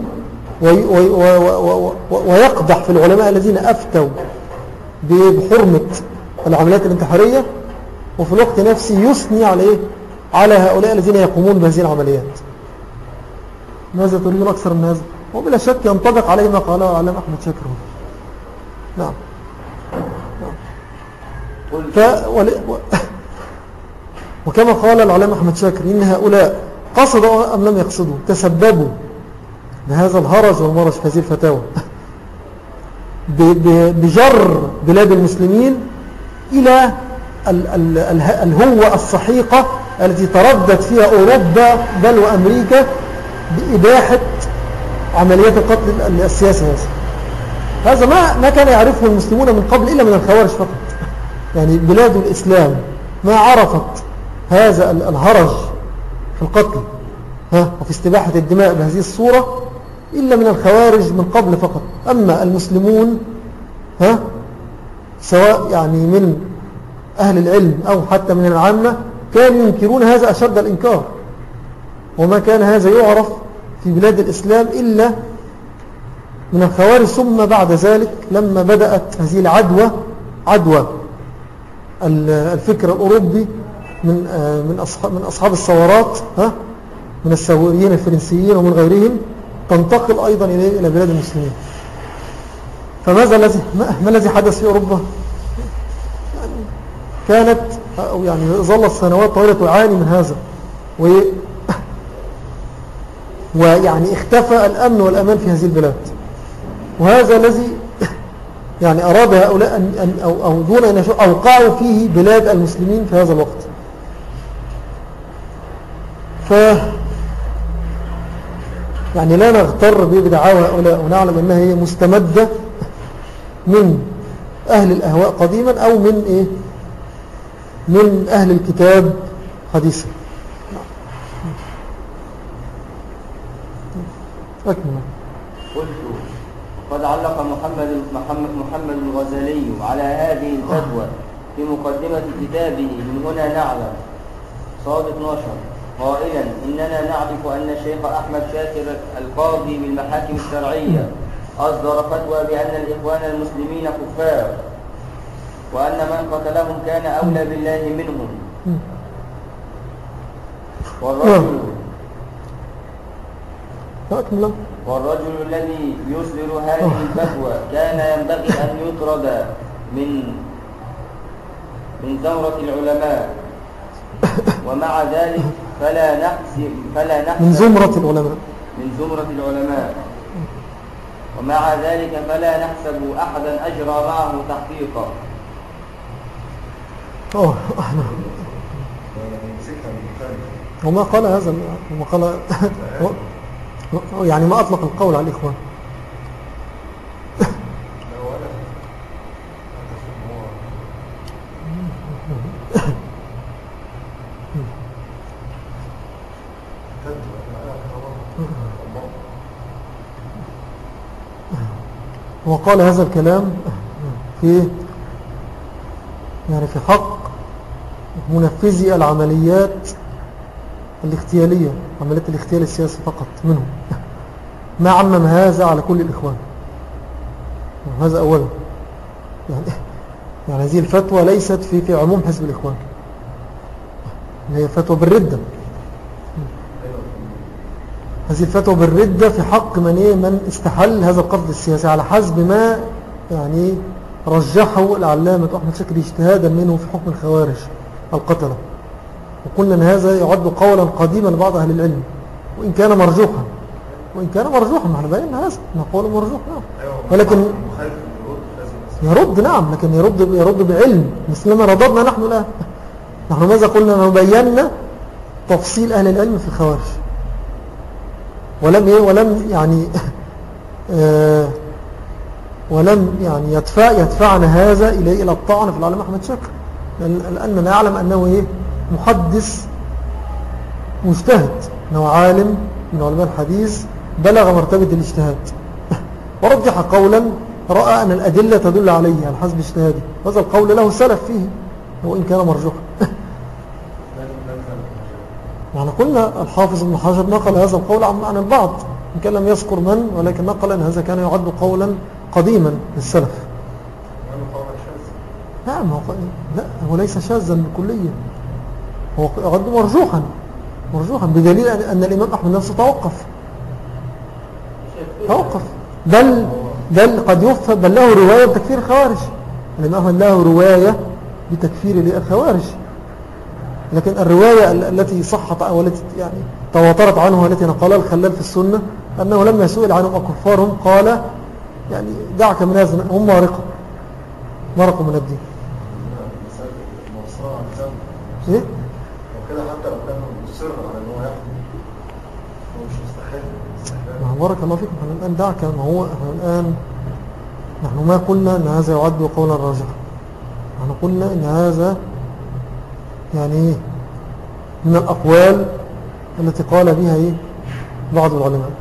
ويقضح في العلماء الذين أفتوا بحرمة العمليات الانتحارية وفي الوقت نفسه يثني على إيه؟ على هؤلاء الذين يقومون بهذه العمليات. ماذا تريدون أكثر من هذا؟ وبلا شك ينطبق عليه ما قاله علم أحمد شاكر نعم. ف... وكما قال العلامة أحمد شاكر إن هؤلاء قصدوا أم لم يقصدوا؟ تسببوا بهذا الهرج والمرج في هذه الفتاوى. بجر بلاد المسلمين إلى الهوة الصحيقة التي تردد فيها أوروبا بل وأمريكا بإباحة عمليات القتل السياسي هذا هذا ما ما كان يعرفه المسلمون من قبل إلا من الخوارج فقط. يعني بلاد الإسلام ما عرفت هذا الهرج في القتل. ها وفي استباحة الدماء بهذه الصورة إلا من الخوارج من قبل فقط. أما المسلمون ها سواء يعني من أهل العلم أو حتى من العامة كانوا ينكرون هذا أشد الإنكار. وما كان هذا يعرف في بلاد الإسلام إلا من الخوارج. ثم بعد ذلك لما بدأت هذه العدوى عدوى الفكر الأوروبي من آه، من أصحاب, الثورات ها من الثوريين الفرنسيين ومن غيرهم تنتقل أيضا إلى بلاد المسلمين. فماذا الذي ما الذي حدث في أوروبا؟ كانت أو يعني ظلت سنوات طويلة تعاني من هذا. و ويعني اختفى الأمن والأمان في هذه البلاد. وهذا الذي يعني أراد هؤلاء أن أو, أو دون أن أوقعوا فيه بلاد المسلمين في هذا الوقت. ف يعني لا نغتر بدعاوى هؤلاء ونعلم أنها هي مستمدة من أهل الأهواء قديما أو من إيه؟ من أهل الكتاب حديثا. أكمل. قلت قد علق محمد محمد محمد الغزالي على هذه الفتوى في مقدمة كتابه من هنا نعلم. صاد 12 قائلا إننا نعرف أن الشيخ أحمد شاكر القاضي بالمحاكم الشرعية أصدر فتوى بأن الإخوان المسلمين كفار وأن من قتلهم كان أولى بالله منهم. والرجل والرجل الذي يصدر هذه الفتوى كان ينبغي أن يطرد من من زمرة العلماء. ومع ذلك فلا نحسب فلا نحسب من زمرة العلماء. من زمرة العلماء. ومع ذلك فلا نحسب أحدا أجرى معه تحقيقا. أوه وما قال هذا وما قال يعني ما أطلق القول على الإخوان. وقال هذا الكلام في يعني في حق منفذي العمليات الاغتيالية عمليات الاغتيال السياسي فقط منهم. ما عمم هذا على كل الإخوان. هذا أولا. يعني, يعني هذه الفتوى ليست في, في عموم حزب الإخوان. هي فتوى بالردة. هذه الفتوى بالردة في حق من, إيه؟ من استحل هذا القصد السياسي على حسب ما يعني رجحه العلامة أحمد شكري اجتهادا منه في حكم الخوارج القتلة. وقلنا أن هذا يعد قولا قديما لبعض أهل العلم. وإن كان مرجوحا. وإن كان مرجوحا ما إحنا بينا هذا نقول مرجوح نعم. ولكن يرد نعم لكن يرد يرد بعلم. مثلما رددنا نحن الآن نحن ماذا قلنا؟ بينا تفصيل أهل العلم في الخوارج. ولم إيه ولم يعني آه ولم يعني يدفع يدفعنا هذا إلى إلى الطعن في العالم أحمد شكر. لأننا نعلم أنه إيه؟ محدث مجتهد أنه عالم من علماء الحديث بلغ مرتبة الاجتهاد. ورجح قولا رأى أن الأدلة تدل عليه على حسب اجتهاده. هذا القول له سلف فيه وإن كان مرجوحا. يعني قلنا الحافظ ابن حجر نقل هذا القول عن البعض إن كان لم يذكر من ولكن نقل أن هذا كان يعد قولا قديما للسلف. نعم هو لا هو ليس شاذا بالكلية هو يعد مرجوحا مرجوحا بدليل أن الإمام أحمد نفسه توقف. توقف. بل بل قد يفهم بل له رواية بتكفير الخوارج. الإمام أحمد له رواية بتكفير الخوارج. لكن الرواية التي صحت أو التي يعني تواترت عنه والتي نقلها الخلال في السنة أنه لما سئل عنهم أكفارهم قال يعني دعك من هذا هم مارقة مرقوا من الدين. إيه؟ وكده حتى لو مصر على ان هو هو مش بارك الله فيكم. إحنا الآن دعك ما هو إحنا الآن نحن ما قلنا إن هذا يعد قولا راجحا نحن قلنا إن هذا يعني من الأقوال التي قال بها إيه؟ بعض العلماء.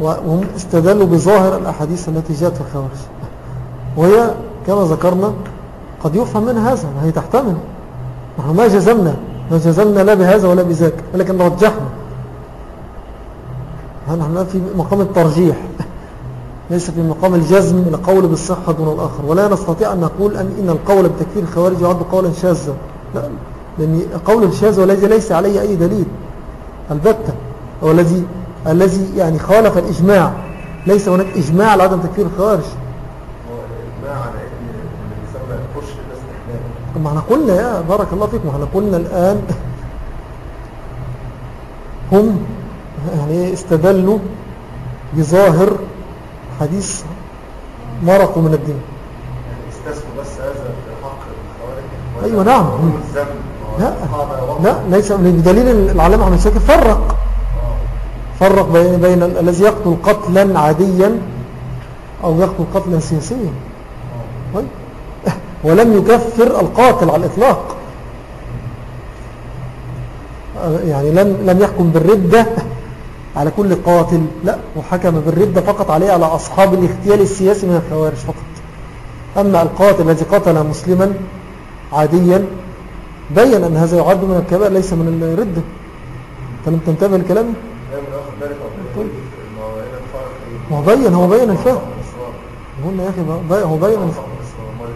وهم استدلوا بظاهر الأحاديث التي جاءت في الخوارج. وهي كما ذكرنا قد يفهم منها هذا هي تحتمل. نحن ما جزمنا ما جزمنا لا بهذا ولا بذاك ولكن رجحنا. نحن في مقام الترجيح؟ ليس في مقام الجزم القول بالصحة دون الآخر. ولا نستطيع أن نقول أن إن القول بتكفير الخوارج يعد قولا شاذا. لأن قول الشاذ والذي ليس عليه أي دليل. البتة والذي الذي يعني خالف الإجماع. ليس هناك إجماع على عدم تكفير الخوارج هو ما إحنا قلنا يا بارك الله فيكم إحنا قلنا الآن هم يعني استدلوا بظاهر حديث مرقوا من الدين. يعني استثنوا بس هذا في حق الخوارج. أيوة نعم. لا. لا ليس بدليل العلامة أحمد شاكر فرق. فرق بين, بين ال- الذي يقتل قتلا عاديا أو يقتل قتلا سياسيا. طيب. ولم يكفر القاتل على الإطلاق. يعني لم لم يحكم بالردة على كل قاتل. لا وحكم بالردة فقط عليه على أصحاب الاغتيال السياسي من الخوارج فقط. أما القاتل الذي قتل مسلما عاديا بين أن هذا يعد من الكبائر ليس من الردة أنت لم تنتبه لكلامي. ما هو بين هو بين الفهم. قلنا يا أخي هو بين الفهم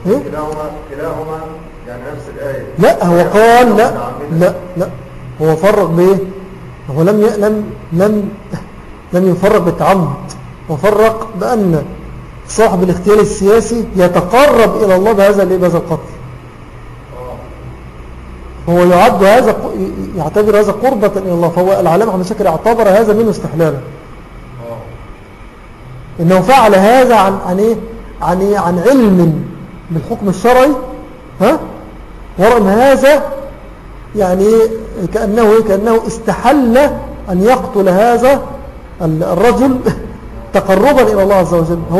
إيه؟ كلاهما كلاهما يعني نفس الآية لا هو قال لا لا لا هو فرق بإيه هو لم. لم لم لم يفرق بالتعمد وفرق بأن صاحب الاغتيال السياسي يتقرب إلى الله بهذا بهذا القتل هو يعد هذا يعتبر هذا قربة إلى الله فهو العلامة عم شكل اعتبر هذا منه استحلالا. إنه فعل هذا عن عن إيه؟ عن إيه؟ عن علم بالحكم الشرعي ها؟ ورغم هذا يعني؟ كأنه إيه؟ كأنه استحل أن يقتل هذا ال- الرجل تقربا إلى الله عز وجل. هو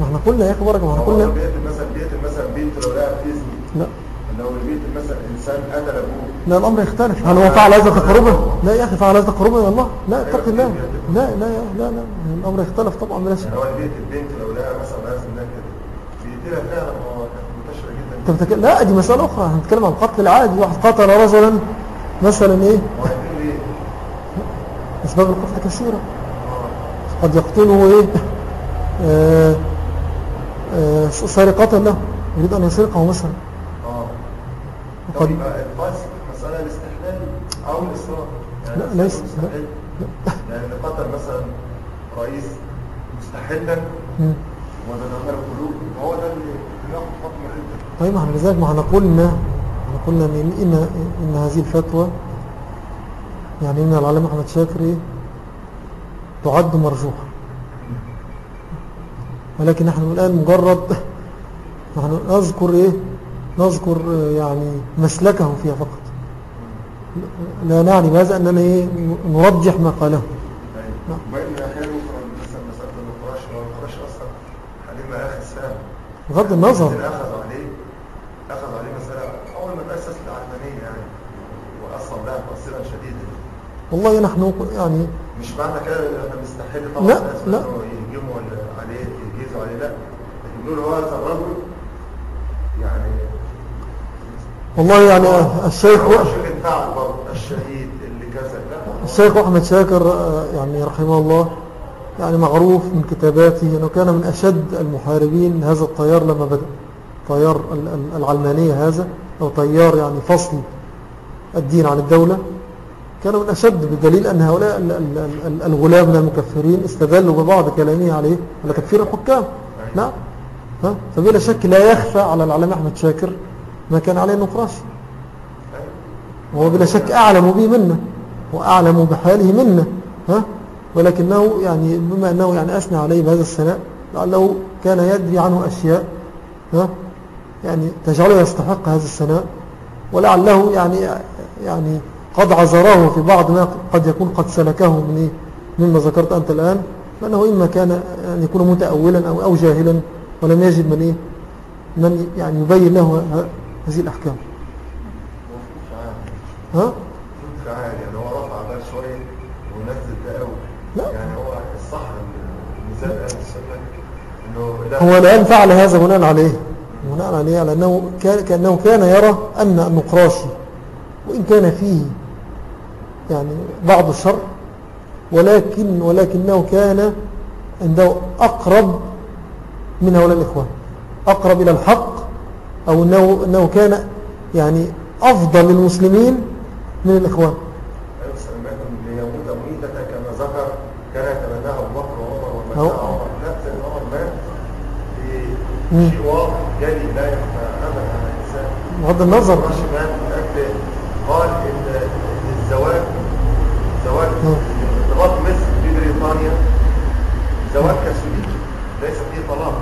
ما إحنا قلنا يا أخي بركة ما إحنا قلنا. بيقتل مثلا بيقتل مثلا بنت لو لقى بتزني لا لو بيقتل مثلا إنسان قتل أبوه لا الأمر يختلف. هل هو فعل هذا تقربا؟ لا يا أخي فعل هذا تقربا إلى الله. لا اتق الله. لا لا لا لا, لا. الأمر يختلف طبعا بلا شك. يعني هو اللي بيقتل بنت لو لقى مثلا لازم ده كده بيقتلها فعلا هو كانت منتشرة جدا. لا دي مسألة أخرى. هنتكلم عن القتل العادي. واحد قتل رجلا مثلا إيه؟ هو هيقتل إيه؟ أسباب القتل كثيرة. قد يقتله إيه؟ آه آه سرقة له يريد أن يسرقه مثلا. آه. وقد- طب يبقى الفاسق مسألة الاستحلال يعني لا، ليس-. يعني اللي قتل مثلا رئيس مستحلا دخل القلوب هو ده اللي بياخد حكم الردة طيب ما إحنا لذلك ما إحنا قلنا إحنا قلنا إن إن إن هذه الفتوى يعني إن العالم أحمد شاكر تعد مرجوحه ولكن نحن الآن مجرد نحن نذكر إيه؟ نذكر يعني مسلكه فيها فقط. لا نعني بهذا اننا إيه نرجح ما قاله. السام بغض النظر. أخذ عليه أخذ عليه مسألة أول ما تأسس العلمانية يعني لها تأثيرا شديدا. والله نحن يعني مش معنى كده إن إحنا بنستحل طبعا لا، الناس لا. يهجموا عليه يجيزوا عليه لا. لكن بنقول هو هذا الرجل يعني والله يعني الشيخ برضه الشهيد اللي كذا الشيخ أحمد شاكر آه، يعني رحمه الله يعني معروف من كتاباته أنه كان من أشد المحاربين هذا التيار لما بدأ. ال- العلمانية هذا أو تيار يعني فصل الدين عن الدولة. كان من أشد بدليل أن هؤلاء ال- ال- ال- ال- الغلام من المكفرين استدلوا ببعض كلامه عليه على تكفير الحكام. نعم؟ فبلا شك لا يخفى على العلامة أحمد شاكر ما كان عليه النقراشي وهو بلا شك أعلم به منا وأعلم بحاله منا ها ولكنه يعني بما أنه يعني أثنى عليه بهذا الثناء لعله كان يدري عنه أشياء ها يعني تجعله يستحق هذا الثناء ولعله يعني يعني قد عذره في بعض ما قد يكون قد سلكه من إيه؟ مما ذكرت أنت الآن لأنه إما كان أن يكون متأولا أو, أو جاهلا ولم يجد من إيه من يعني يبين له هذه الأحكام ها؟ عارف يعني هو رفع بقى شوية ونزل ده قوي لا. يعني هو الصح السنة إنه هو الآن فعل هذا بناء عليه بناء عليه على أنه كان كأنه كان يرى أن النقراشي وإن كان فيه يعني بعض الشر ولكن ولكنه كان عنده أقرب من هؤلاء الإخوان أقرب إلى الحق أو أنه, أنه كان يعني أفضل للمسلمين من الإخوان ليموت ميتة كما ذكر كان يتمناها بكر وعمر عمر مات مم. في شيء واضح جلي لا يخفى ابدا على الإنسان. بغض النظر. مات من قال إن إن الزواج زواج. ارتباط مصر ببريطانيا زواج كاثوليكي ليس فيه طلاق.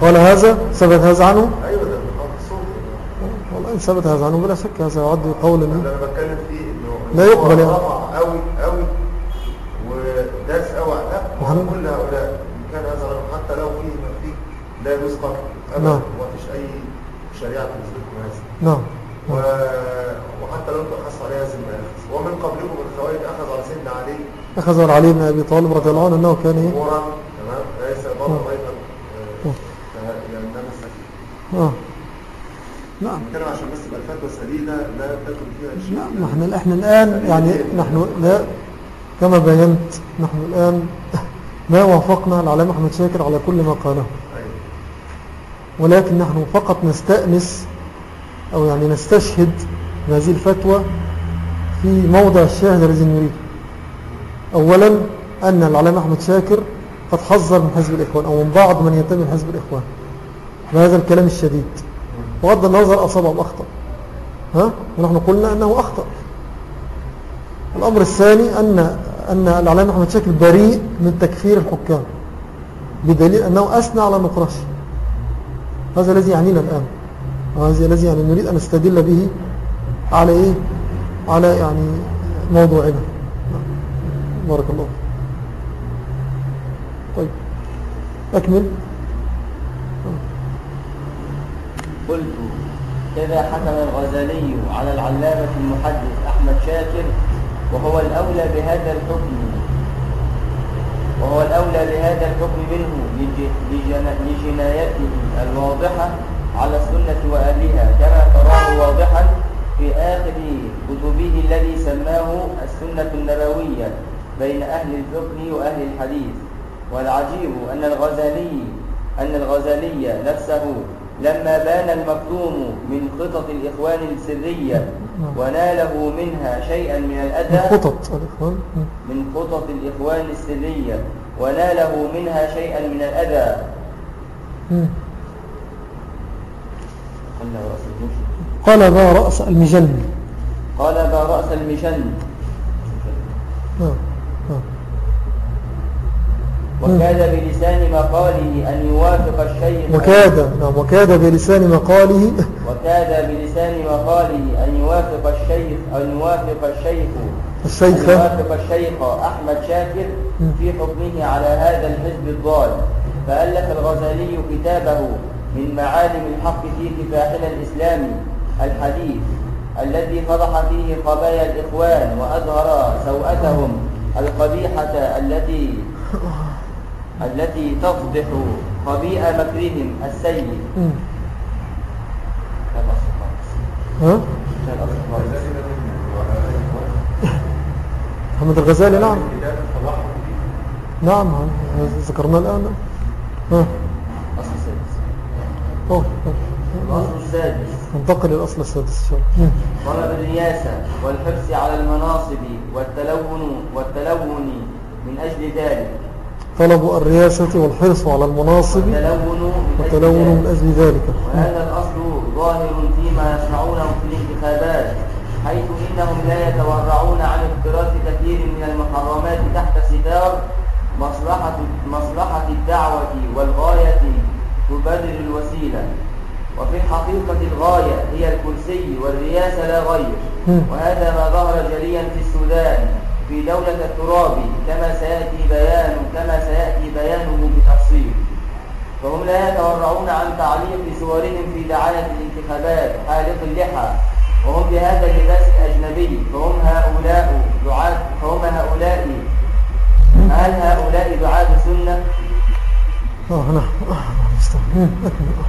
قال هذا ثبت هذا عنه؟ أيوه ده بالقول الصوت والله إن ثبت هذا عنه بلا شك هذا يعد قولا. أنا بتكلم فيه إنه لا يقبل يعني. قوي قوي وداس قوي وحن- كل هؤلاء إن كان هذا حتى لو فيه ما فيه لا يذكر ابدا. نعم. ومفيش أي شريعة بالنسبة لكم هذا نعم. و... وحتى لو حصل عليها زي ومن قبلكم الخوارج اخذوا على سيدنا علي. أخذ عن علي بن أبي طالب رضي الله عنه أنه كان إيه؟ تمام. ليس برضه نعم. أيضا نعم. يعني النبي السكين آه. نعم. نتكلم عشان بس تبقى الفتوى سديدة لا تكن فيها نعم نحن إحنا الآن يعني نحن لا كما بينت نحن الآن ما وافقنا العلامة أحمد شاكر على كل ما قاله. ولكن نحن فقط نستأنس أو يعني نستشهد بهذه الفتوى في موضع الشاهد الذي نريده. أولا أن العلامة أحمد شاكر قد حذر من حزب الإخوان أو من بعض من ينتمي لحزب الإخوان. بهذا الكلام الشديد. بغض النظر أصاب أم أخطأ. ها؟ ونحن قلنا أنه أخطأ. الأمر الثاني أن, أن العلامة أحمد شاكر بريء من تكفير الحكام. بدليل أنه أثنى على النقراشي هذا الذي يعنينا الآن. وهذا الذي يعني نريد أن نستدل به على إيه؟ على يعني موضوعنا. بارك الله طيب. أكمل. قلت كذا حكم الغزالي على العلامة المحدث أحمد شاكر وهو الأولى بهذا الحكم. وهو الأولى بهذا الحكم منه لج- لجنا- لجنايته الواضحة على السنة وأهلها كما تراه واضحا في آخر كتبه الذي سماه السنة النبوية بين أهل الفقه وأهل الحديث. والعجيب أن الغزالي أن الغزالي نفسه لما بان المكتوم من خطط الإخوان السرية وناله منها شيئا من من الأذى خطط الإخوان م. من خطط الإخوان السرية وناله منها شيئا من الأذى م. قلنا رأس المشي قال ذا رأس المجن قال ذا رأس آه. آه. وكاد بلسان مقاله أن يوافق الشيخ وكاد نعم وكاد بلسان مقاله وكاد بلسان مقاله أن يوافق الشيخ أن يوافق الشيخ الشيخ. أن يوافق الشيخ أحمد شاكر في حكمه على هذا الحزب الضال. فألف الغزالي كتابه من معالم الحق في كفاحنا الإسلامي الحديث الذي فضح فيه خبايا الإخوان وأظهر سوءتهم القبيحة التي التي تفضح خبيئة مكرهم السيء الأصل الأصل. محمد الغزالي نعم. نعم. ذكرنا الآن ها الأصل السادس أوه. الأصل السادس ننتقل للأصل السادس. طلب الرياسة والحرص على المناصب والتلون والتلون من أجل ذلك طلب الرياسة والحرص على المناصب والتلون من أجل ذلك. وهذا الأصل ظاهر فيما يصنعونه في الانتخابات حيث إنهم لا يتورعون عن اقتراف كثير من المحرمات تحت ستار مصلحة, مصلحة الدعوة والغاية تبرر الوسيلة. وفي الحقيقة الغاية هي الكرسي والرياسة لا غير. وهذا ما ظهر جليا في السودان. في دولة التراب كما سيأتي بيان كما سيأتي بيانه بتفصيل فهم لا يتورعون عن تعليق صورهم في دعاية الانتخابات حالق اللحى وهم بهذا اللباس الأجنبي فهم هؤلاء دعاة فهم هؤلاء هل هؤلاء دعاة سنة؟ آه نعم.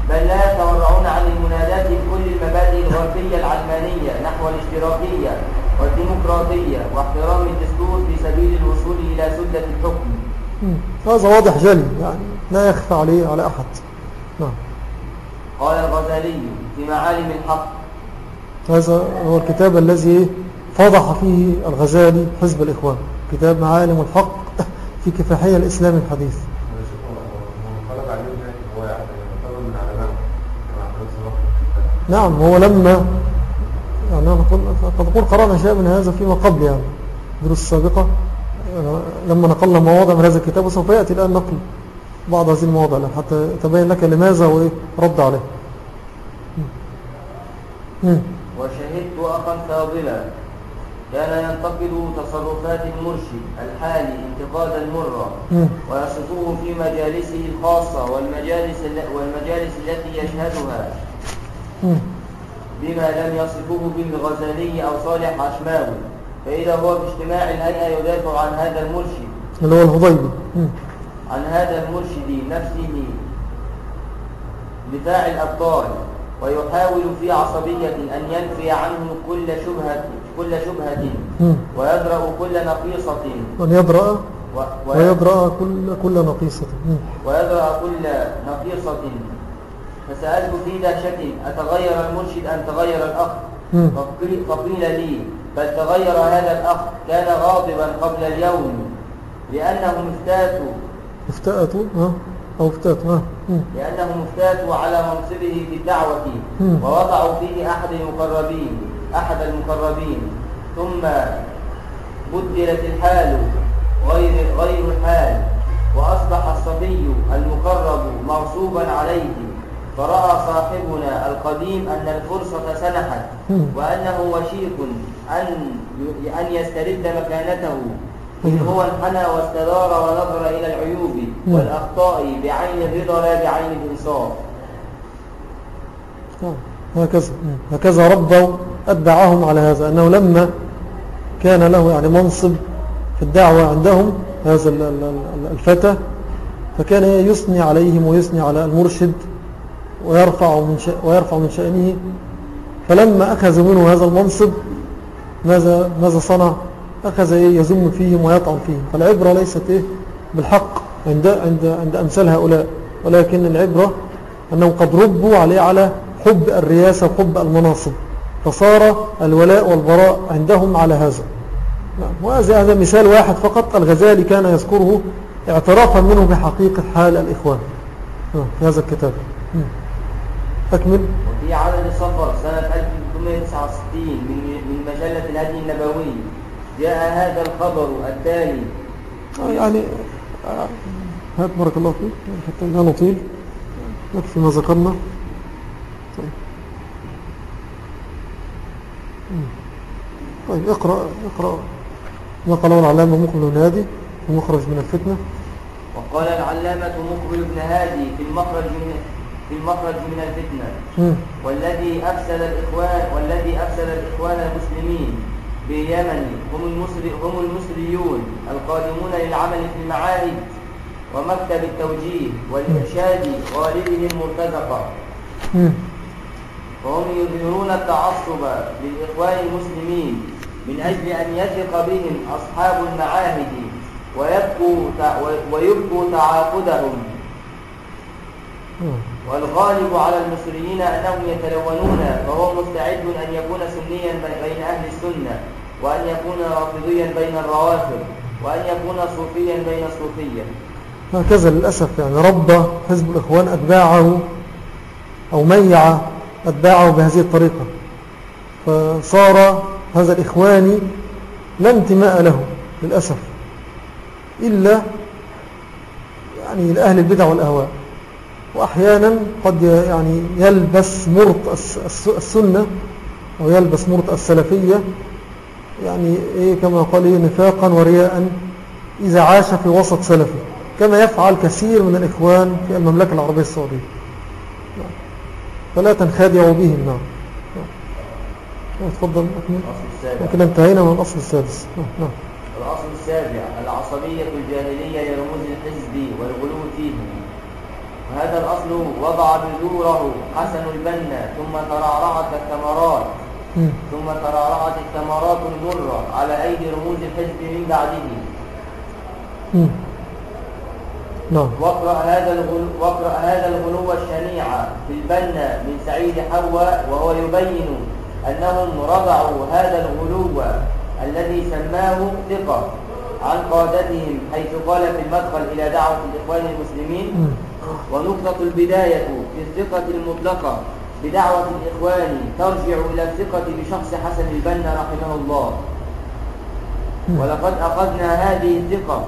بل لا يتورعون عن المنادات بكل المبادئ الغربية العلمانية نحو الاشتراكية والديمقراطية واحترام الدستور في سبيل الوصول إلى سدة الحكم. هذا واضح جلي يعني لا يخفى عليه على أحد. نعم. قال الغزالي في معالم الحق. هذا هو الكتاب الذي فضح فيه الغزالي حزب الإخوان. كتاب معالم الحق في كفاحية الإسلام الحديث. نعم هو لما يعني أنا قل- قد أقول قرأنا شيء من هذا فيما قبل يعني دروس السابقة آه، لما نقلنا مواضع من هذا الكتاب وسوف يأتي الآن نقل بعض هذه المواضع حتى يتبين لك لماذا ورد عليه. وشهدت أخا فاضلا كان ينتقد تصرفات المرشد الحالي انتقادا مرا. ويصفه في مجالسه الخاصة والمجالس, والمجالس التي يشهدها. بما لم يصفه به الغزالي أو صالح عشماوي فإذا هو في اجتماع الهيئة يدافع عن هذا المرشد اللي هو الهضيبي. عن هذا المرشد نفسه دفاع الأبطال ويحاول في عصبية أن ينفي عنه كل شبهة كل شبهة. ويدرأ كل نقيصة أن يدرأ و- ويدرأ كل, كل نقيصة. ويدرأ كل نقيصة فسألت في دهشة أتغير المرشد أم تغير الأخ. فقيل- لي بل تغير هذا الأخ كان غاضبا قبل اليوم لأنهم افتاتوا افتأتوا ها أو افتأتوا ها. لأنهم افتاتوا على منصبه في الدعوة. ووضعوا فيه أحد المقربين أحد المقربين ثم بدلت الحال غير غير الحال وأصبح الصبي المقرب مغصوبا عليه فرأى صاحبنا القديم أن الفرصة سنحت. وأنه وشيك أن أن يسترد مكانته إن. هو انحنى واستدار ونظر إلى العيوب. والأخطاء بعين الرضا لا بعين الإنصاف آه. هكذا. هكذا ربوا أتبعهم على هذا أنه لما كان له يعني منصب في الدعوة عندهم هذا ال- ال- ال- الفتى فكان يثني عليهم ويثني على المرشد ويرفع من ويرفع من شأنه. فلما أخذ منه هذا المنصب ماذا ماذا صنع؟ أخذ يذم فيهم ويطعن فيهم. فالعبرة ليست إيه؟ بالحق عند عند عند أمثال هؤلاء. ولكن العبرة أنهم قد ربوا عليه على حب الرياسة وحب المناصب. فصار الولاء والبراء عندهم على هذا. نعم. وهذا هذا مثال واحد فقط. الغزالي كان يذكره اعترافا منه بحقيقة حال الإخوان. نعم، في هذا الكتاب. مم. أكمل. وفي عدد صفر سنة 1369 من من مجلة الهدي النبوي. جاء هذا الخبر التالي. آه، يعني آه، هات بارك الله فيك حتى لا نطيل. نكفي ما ذكرنا. طيب. طيب اقرأ اقرأ ما قاله العلامة مقبل نادي في مخرج من الفتنة. وقال العلامة مقبل بن هادي في المخرج من في المخرج من الفتنة. والذي أفسد الإخوان والذي أفسد الإخوان المسلمين باليمن هم المصري هم المصريون القادمون للعمل في المعاهد ومكتب التوجيه والإرشاد غالبهم مرتزقة. وهم يظهرون التعصب للإخوان المسلمين من أجل أن يثق بهم أصحاب المعاهد ويبكوا ويبكوا تعاقدهم. والغالب على المصريين أنهم يتلونون فهو مستعد أن يكون سنيا بين أهل السنة وأن يكون رافضيا بين الروافض وأن يكون صوفيا بين الصوفية. هكذا للأسف يعني رب حزب الإخوان أتباعه أو ميع أتباعه بهذه الطريقة. فصار هذا الإخواني لا انتماء له للأسف إلا يعني لأهل البدع والأهواء. وأحيانا قد يعني يلبس مرط الس- الس- السنة أو يلبس مرط السلفية يعني إيه كما قال إيه نفاقا ورياء إذا عاش في وسط سلفي كما يفعل كثير من الإخوان في المملكة العربية السعودية. فلا تنخدعوا بهم نعم. نعم. تفضل لكن انتهينا من الأصل السادس. نعم نعم. الأصل السابع العصبية الجاهلية فيه هذا الأصل وضع بذوره حسن البنا ثم ترعرعت الثمرات. ثم ترعرعت الثمرات المرة على أيدي رموز الحزب من بعده. نعم واقرأ هذا الغلو واقرأ هذا الغلو الشنيع في البنا من سعيد حواء وهو يبين أنهم رضعوا هذا الغلو الذي سماه ثقة عن قادتهم حيث قال في المدخل إلى دعوة الإخوان المسلمين. ونقطة البداية في الثقة المطلقة. بدعوة الإخوان ترجع إلى الثقة بشخص حسن البنا رحمه الله. ولقد أخذنا هذه الثقة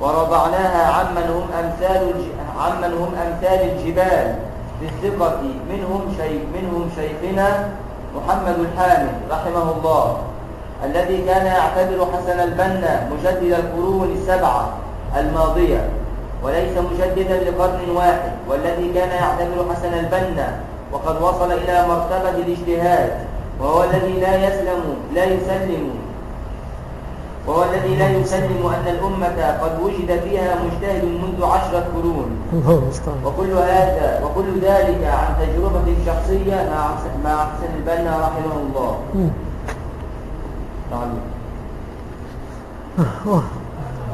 ورضعناها عمن هم أمثال. عمن هم أمثال الجبال بالثقة منهم شيخ منهم شيخنا محمد الحامد رحمه الله الذي كان يعتبر حسن البنا مجدد القرون السبعة الماضية. وليس مجددا لقرن واحد والذي كان يعتبر حسن البنا وقد وصل إلى مرتبة الاجتهاد وهو الذي لا يسلم لا يسلم. وهو الذي لا يسلم أن الأمة قد وجد فيها مجتهد منذ عشرة قرون. وكل هذا وكل ذلك عن تجربة شخصية مع حسن- مع حسن البنا رحمه الله.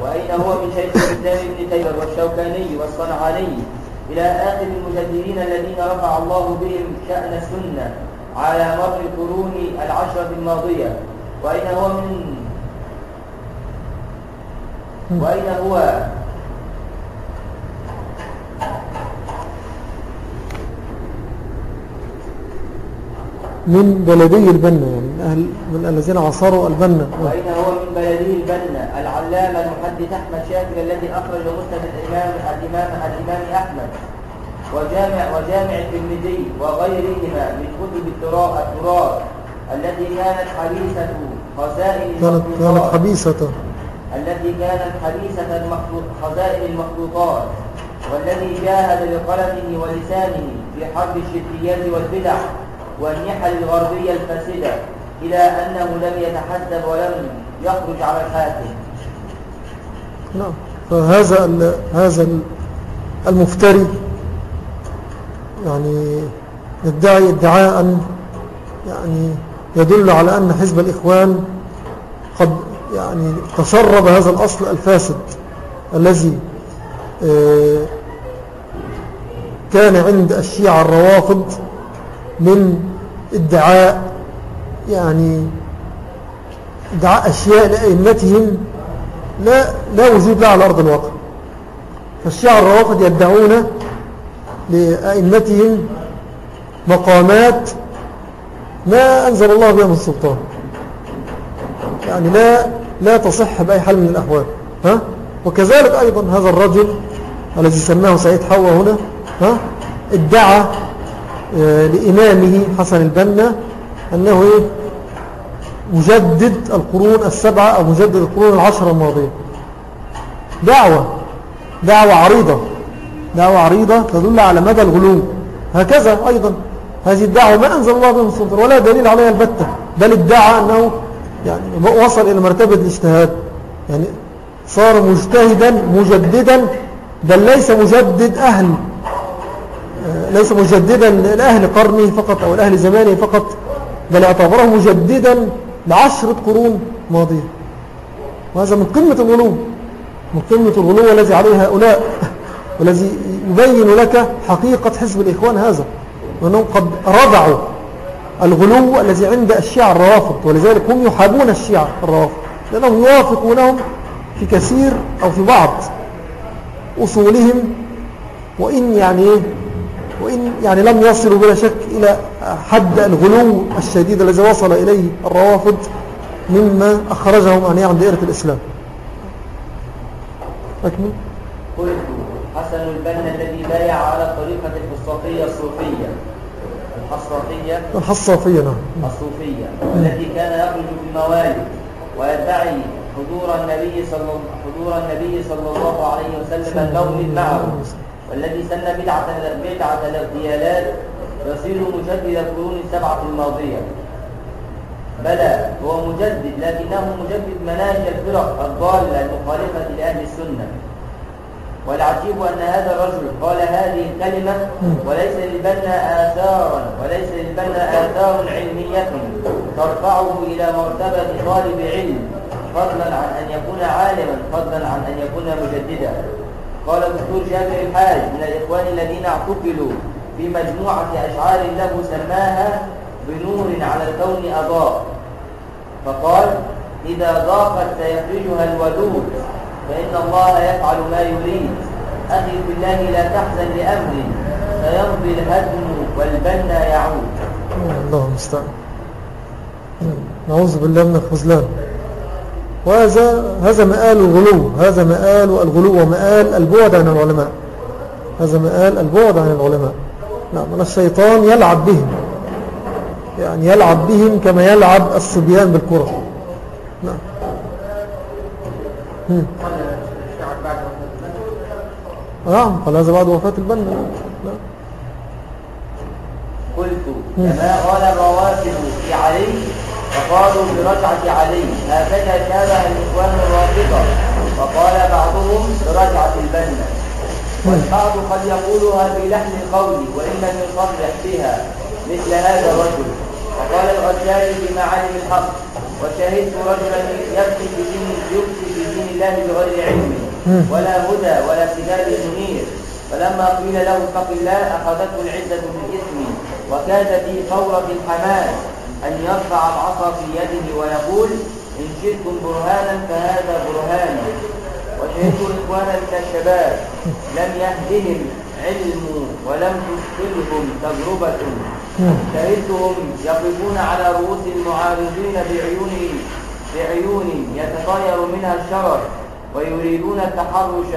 وأين هو من شيخ الإسلام ابن تيمية والشوكاني والصنعاني إلى آخر المجددين الذين رفع الله بهم شأن السنة على مر القرون العشرة الماضية. وأين هو من وأين هو من بلدي البنا يعني من, أهل من الذين عصروا البنا. وأين هو من بلده البنا العلامة المحدث أحمد شاكر الذي أخرج مسند الإمام الإمام الإمام أحمد وجامع وجامع الترمذي وغيرهما من كتب التراث التراث التي كانت حديثة خزائن كانت كانت حبيسة التي كانت حديثة المخطوط خزائن المخطوطات والذي جاهد بقلمه ولسانه في حرب الشركيات والبدع. والنحل الغربية الفاسدة إلى أنه لم يتحزب ولم يخرج على الحاكم. نعم. فهذا هذا ال- المفتري يعني يدعي ادعاء يعني يدل على أن حزب الإخوان قد يعني تشرب هذا الأصل الفاسد الذي آه، كان عند الشيعة الروافض من ادعاء يعني ادعاء أشياء لأئمتهم لا, لا وجود لها على أرض الواقع فالشيعة الروافض يدعون لأئمتهم مقامات ما أنزل الله بها من سلطان يعني لا لا تصح بأي حال من الأحوال ها؟ وكذلك أيضا هذا الرجل الذي سماه سعيد حوا هنا ها؟ ادعى لإمامه حسن البنا أنه إيه؟ مجدد القرون السبعة أو مجدد القرون العشرة الماضية. دعوة دعوة عريضة دعوة عريضة تدل على مدى الغلو. هكذا أيضا. هذه الدعوة ما أنزل الله بها من سلطان ولا دليل عليها البتة بل ادعى أنه يعني وصل إلى مرتبة الاجتهاد. يعني صار مجتهدا مجددا بل ليس مجدد أهل. آه، ليس مجددا لأهل قرنه فقط أو لأهل زمانه فقط بل أعتبره مجددا لعشرة قرون ماضية وهذا من قمة الغلو من قمة الغلو الذي عليه هؤلاء والذي يبين لك حقيقة حزب الإخوان هذا وأنهم قد رضعوا الغلو الذي عند الشيعة الروافض ولذلك هم يحابون الشيعة الروافض لأنهم يوافقونهم في كثير أو في بعض أصولهم وإن يعني؟ وإن يعني لم يصلوا بلا شك إلى حد الغلو الشديد الذي وصل إليه الروافض مما أخرجهم عن عن دائرة الإسلام. أكمل. قلت حسن البنا الذي بايع على الطريقة الفسطاطية الصوفية. الحصراتية الحصافية نعم. الصوفية والذي كان يخرج في الموالد ويدعي حضور النبي صلى حضور النبي صلى الله عليه وسلم المولد معه. والذي سن بدعة بدعة الاغتيالات يصير مجدد القرون السبعة الماضية. بلى هو مجدد لكنه مجدد مناهج الفرق الضالة المخالفة لأهل السنة. والعجيب أن هذا الرجل قال هذه الكلمة وليس للبنا آثارا وليس للبنا آثار علمية ترفعه إلى مرتبة طالب علم فضلا عن أن يكون عالما فضلا عن أن يكون مجددا. قال الدكتور جابر الحاج من الإخوان الذين اعتقلوا في مجموعة أشعار له سماها بنور على الكون أضاء. فقال إذا ضاقت سيفرجها الودود فإن الله يفعل ما يريد. أخي بالله لا تحزن لأمر سيمضي الهدم والبنا يعود. الله المستعان. نعوذ بالله من الخذلان. وهذا هذا مآل الغلو هذا مآل الغلو ومآل البعد عن العلماء. هذا مآل البعد عن العلماء. نعم الشيطان يلعب بهم. يعني يلعب بهم كما يلعب الصبيان بالكرة. نعم. نعم قال هذا بعد وفاة البنا. نعم. قلت كما قال الروافد في علي فقالوا برجعة علي هكذا شابه الإخوان الرافضة وقال بعضهم برجعة البنا. والبعض قد يقولها بلحن القول وإن لم يصرح بها مثل هذا الرجل. وقال الغزالي في معالم الحق وشهدت رجلا يبكي في دين يبكي في دين الله بغير علم ولا هدى ولا كتاب منير فلما قيل له اتق الله أخذته العزه بالاثم وكاد في ثوره الحماس. أن يرفع العصا في يده ويقول إن شئتم برهانا فهذا برهان وشهدت اخوانا من الشباب لم يهدهم علم ولم تشغلهم تجربة شهدتهم يقفون على رؤوس المعارضين بعيون بعيون يتطاير منها الشرر ويريدون التحرش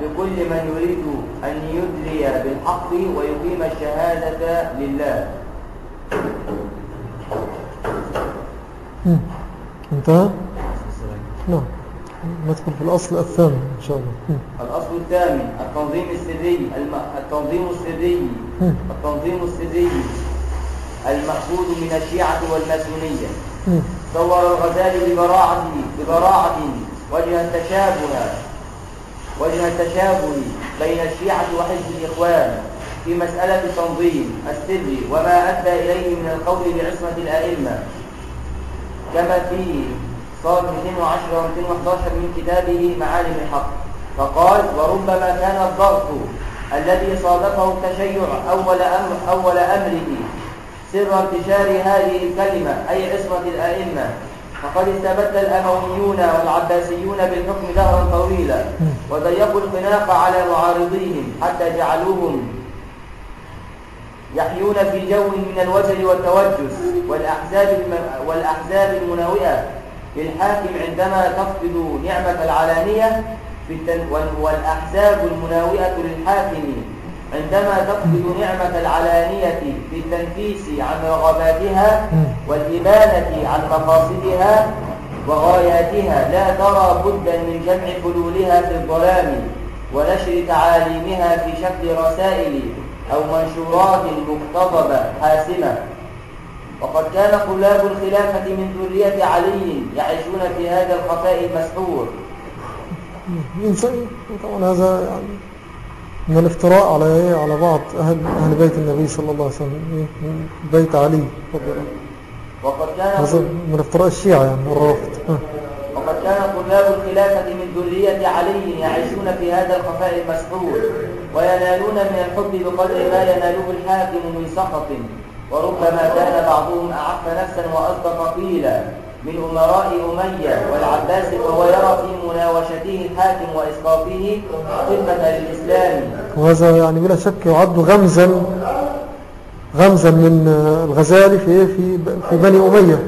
بكل من يريد أن يدلي بالحق ويقيم الشهادة لله. انتهى؟ نعم. ندخل في الأصل الثاني إن شاء الله. الأصل الثامن التنظيم السري الم... التنظيم السري. التنظيم السري المأخوذ من الشيعة والماسونية. صور الغزالي ببراعة ببراعة وجه التشابه وجه التشابه بين الشيعة وحزب الإخوان في مسألة التنظيم السري وما أدى إليه من القول بعصمة الأئمة. كما في صاد 210 و 211 من كتابه معالم الحق. فقال وربما كان الضغط الذي صادفه التشيع أول أمر أول أمره سر انتشار هذه الكلمة أي عصمة الأئمة. فقد استبد الأمويون والعباسيون بالحكم دهرا طويلا وضيقوا الخناق على معارضيهم حتى جعلوهم يحيون في جو من الوجل والتوجس والأحزاب. والأحزاب المناوئة للحاكم عندما تفقد نعمة العلانية في التن... وال- والأحزاب المناوئة للحاكم عندما تفقد نعمة العلانية في التنفيس عن رغباتها والإبانة عن مقاصدها وغاياتها لا ترى بدا من جمع حلولها في الظلام ونشر تعاليمها في شكل رسائل أو منشورات مقتضبة حاسمة وقد كان طلاب الخلافة من ذرية علي يعيشون في هذا الخفاء المسحور إنسان طبعا هذا يعني من الافتراء على إيه؟ على بعض أهل, أهل بيت النبي صلى الله عليه وسلم؟ من بيت علي. وقد كان هذا من افتراء الشيعة يعني الرافض آه. وقد كان طلاب الخلافة من ذرية علي يعيشون في هذا الخفاء المسحور وينالون من الحب بقدر ما يناله الحاكم من سخط. وربما كان بعضهم أعف نفسا وأصدق قيلا. من أمراء أمية والعباس وهو يرى في مناوشته الحاكم وإسقاطه خدمة للإسلام. وهذا يعني بلا شك يعد غمزا غمزا من الغزالي في؟ في في بني أمية.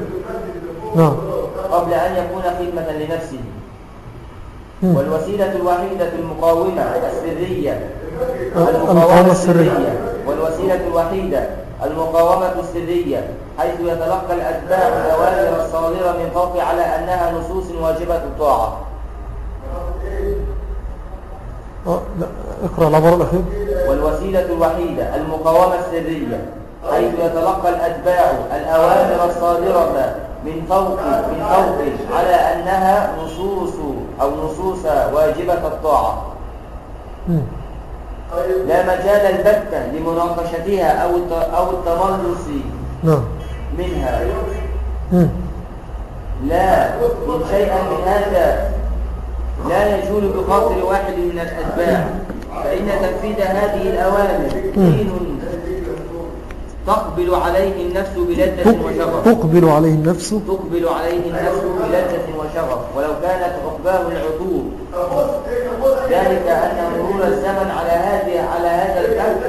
نعم. قبل أن يكون خدمة لنفسه. والوسيلة الوحيدة المقاومة السرية المقاومة السرية. والوسيلة الوحيدة المقاومة السرية حيث يتلقى الأتباع الأوامر الصادرة من فوق على أنها نصوص واجبة الطاعة آه لا اقرأ العبارة الأخير والوسيلة الوحيدة المقاومة السرية حيث يتلقى الأتباع الأوامر الصادرة من فوق من فوق على أنها نصوص أو نصوص واجبة الطاعة. لا مجال البتة لمناقشتها أو أو التملص نعم. منها. لا إن شيئا من هذا لا يجول بخاطر واحد من الأتباع فإن تنفيذ هذه الأوامر دين تقبل عليه النفس بلذة وشغف. تقبل عليه النفس؟ تقبل عليه النفس بلذة وشغف ولو كانت عقباه العطوب ذلك أن مرور الزمن على هذه على هذا الكف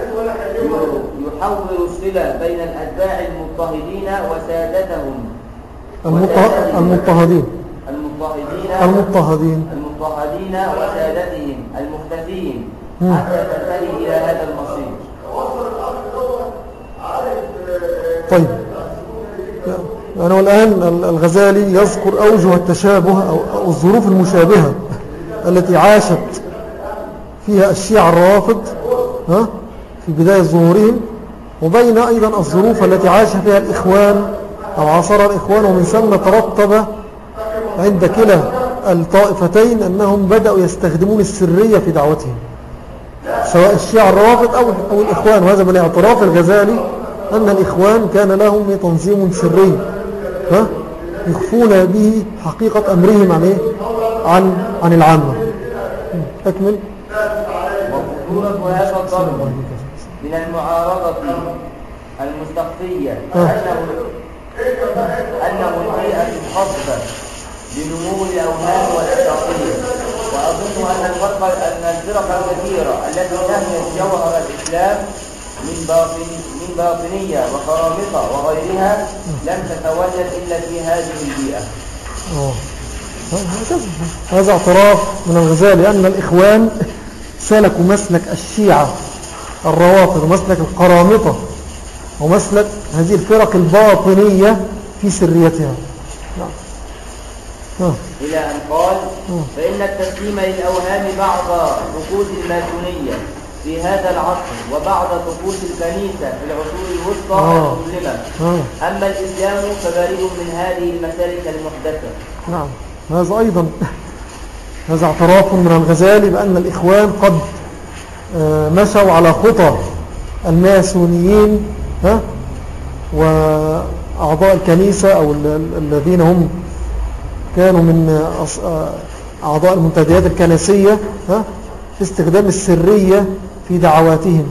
يحول الصلة بين الأتباع المضطهدين وسادتهم. المضط- المضطهدين. المضطهدين. المضطهدين. المضطهدين وسادتهم. المختفين. حتى تنتهي إلى هذا المصير. طيب. يعني والآن ال- الغزالي يذكر أوجه التشابه أو الظروف المشابهة التي عاشت فيها الشيعة الروافض ها في بداية ظهورهم. وبين أيضا الظروف التي عاش فيها الإخوان أو عاصرها الإخوان ومن ثم ترتب عند كلا الطائفتين أنهم بدأوا يستخدمون السرية في دعوتهم سواء الشيعة الروافض أو, الإخوان وهذا من اعتراف الغزالي أن الإخوان كان لهم تنظيم سري ها؟ يخفون به حقيقة أمرهم عن, إيه؟ عن, عن العامة أكمل من المعارضة المستخفية آه. أنه أنه البيئة الخصبة لنمو الأوهام والأساطير وأظن أن الفرق أن الفرق الكثيرة التي نهيت جوهر الإسلام من باطن من باطنية وخرامطة وغيرها لم تتولد إلا في هذه البيئة. هكذا. هذا اعتراف من الغزالي أن الإخوان سلكوا مسلك الشيعة الروافض ومسلك القرامطة ومسلك هذه الفرق الباطنية في سريتها نعم آه. إلى أن قال فإن التسليم للأوهام بعض ركود الماسونية في هذا العصر وبعض طقوس الكنيسة في العصور الوسطى آه. المظلمة آه. أما الإسلام فبريء من هذه المسالك المحدثة نعم هذا أيضا هذا اعتراف من الغزالي بأن الإخوان قد مشوا على خطى الماسونيين وأعضاء الكنيسة أو ال- ال- الذين هم كانوا من آه، أعضاء المنتديات الكنسية في استخدام السرية في دعواتهم.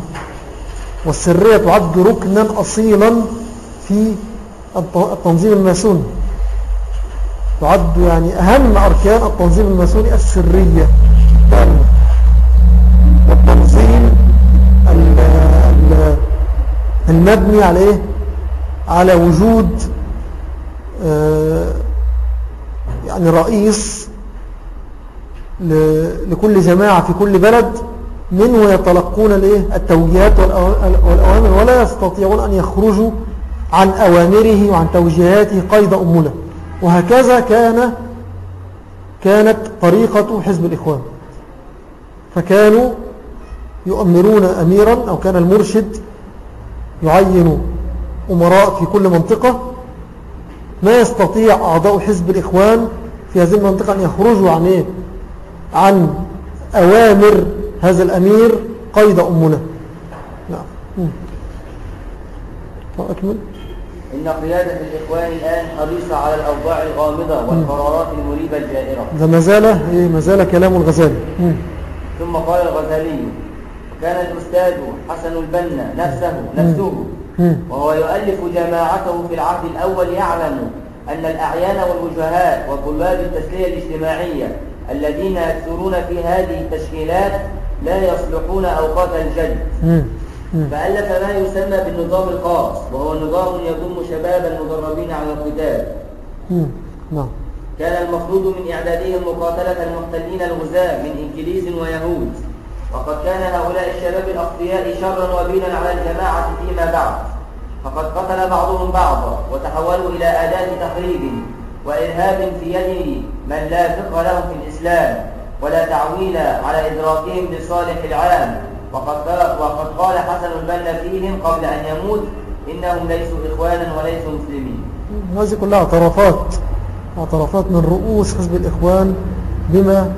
والسرية تعد ركنا أصيلا في الت- التنظيم الماسوني. تعد يعني أهم أركان التنظيم الماسوني السرية. المبني على إيه؟ على وجود آه، يعني رئيس لكل جماعة في كل بلد منه يتلقون التوجيهات والأو- والأوامر ولا يستطيعون أن يخرجوا عن أوامره وعن توجيهاته قيد أمنا وهكذا كان كانت طريقة حزب الإخوان فكانوا يؤمرون أميرا أو كان المرشد يعين أمراء في كل منطقة. ما يستطيع أعضاء حزب الإخوان في هذه المنطقة أن يخرجوا عن إيه؟ عن أوامر هذا الأمير قيد أمنا. نعم. أكمل؟ إن قيادة الإخوان الآن حريصة على الأوضاع الغامضة والقرارات المريبة الجائرة. ده ما زال إيه؟ ما زال كلام الغزالي. ثم قال الغزالي كان الأستاذ حسن البنا نفسه نفسه. وهو يؤلف جماعته في العهد الأول يعلم أن الأعيان والوجهاء وطلاب التسلية الاجتماعية الذين يكثرون في هذه التشكيلات لا يصلحون أوقات الجد. فألف ما يسمى بالنظام الخاص وهو نظام يضم شباب المدربين على القتال. نعم. كان المفروض من إعدادهم مقاتلة المحتلين الغزاة من إنجليز ويهود. وقد كان هؤلاء الشباب الأقوياء شرا وبيلا على الجماعة فيما بعد. فقد قتل بعضهم بعضا وتحولوا إلى أداة تخريب وإرهاب في يد من لا فقه لهم في الإسلام ولا تعويل على إدراكهم للصالح العام وقد وقد قال حسن البنا فيهم قبل أن يموت إنهم ليسوا إخوانا وليسوا مسلمين. هذه كلها اعترافات. اعترافات من رؤوس حزب الإخوان بما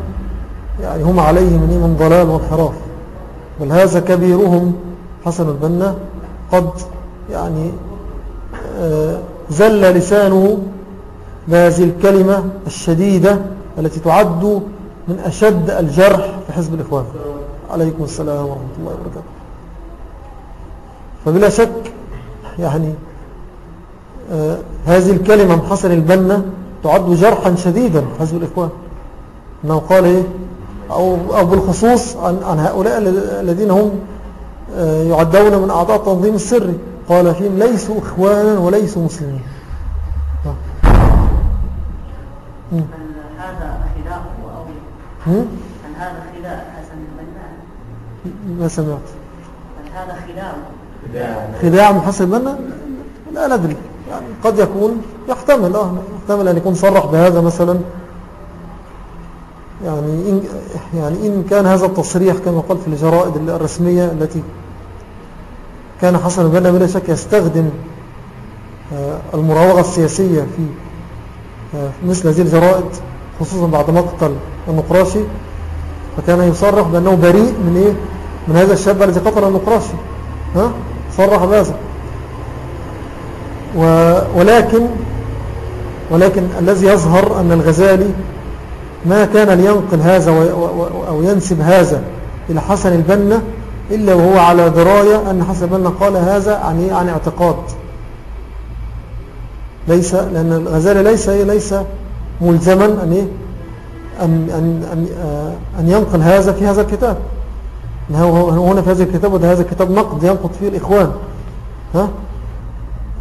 يعني هم عليه من؟ من ضلال وانحراف. بل هذا كبيرهم حسن البنا قد يعني آه، زل لسانه بهذه الكلمة الشديدة التي تعد من أشد الجرح في حزب الإخوان. عليكم السلام ورحمة الله وبركاته. فبلا شك يعني آه هذه الكلمة من حسن البنا تعد جرحا شديدا في حزب الإخوان. أنه قال إيه؟ أو, أو بالخصوص عن, عن هؤلاء الذين هم آه يعدون من أعضاء التنظيم السري. قال فيهم ليسوا إخوانا وليسوا مسلمين. هل هذا خلاف أو؟ هل هذا خلاف حسن البنا. ما سمعت؟ هل هذا خلاف. خداع من حسن البنا؟ لا ندري. يعني قد يكون يحتمل آه يحتمل أن يكون صرح بهذا مثلا. يعني إن, يعني إن كان هذا التصريح كما قال في الجرائد الرسمية التي كان حسن البنا بلا شك يستخدم آه، المراوغة السياسية في آه، مثل هذه الجرائد خصوصا بعد مقتل النقراشي فكان يصرح بأنه بريء من إيه؟ من هذا الشاب الذي قتل النقراشي. ها؟ صرح بهذا. ولكن ولكن الذي يظهر أن الغزالي ما كان لينقل هذا أو ينسب هذا إلى حسن البنا إلا وهو على دراية أن حسن البنا قال هذا عن, عن اعتقاد. ليس لأن الغزالي ليس ليس ملزما أن, إيه؟ أن, أن, أن, أن ينقل هذا في هذا الكتاب. هنا في هذا الكتاب وده هذا الكتاب نقد ينقد فيه الإخوان. ها؟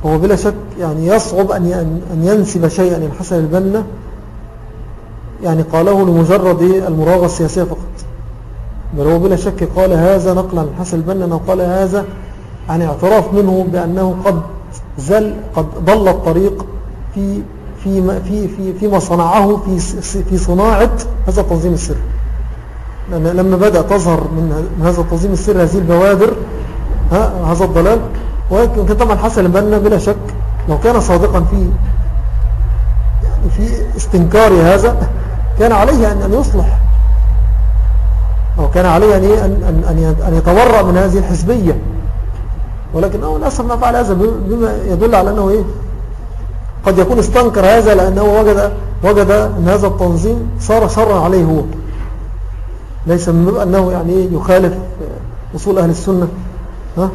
هو بلا شك يعني يصعب أن أن ينسب شيئا إلى حسن البنا يعني قاله لمجرد المراغة السياسية فقط. بل هو بلا شك قال هذا نقلا عن حسن البنا أنه قال هذا عن اعتراف منه بأنه قد زل قد ضل الطريق في في في في فيما صنعه في في صناعة هذا التنظيم السري لأن لما بدأ تظهر من هذا التنظيم السري هذه البوادر هذا الضلال ولكن طبعا حسن البنا بلا شك لو كان صادقا في يعني في استنكار هذا كان عليه أن يصلح. أو كان عليه أن, أن, أن, أن يتورع من هذه الحزبية. ولكن للأسف ما فعل هذا بما يدل على أنه إيه قد يكون استنكر هذا لأنه وجد, وجد أن هذا التنظيم صار شرا عليه هو. ليس من أنه يعني يخالف أصول أهل السنة. ها؟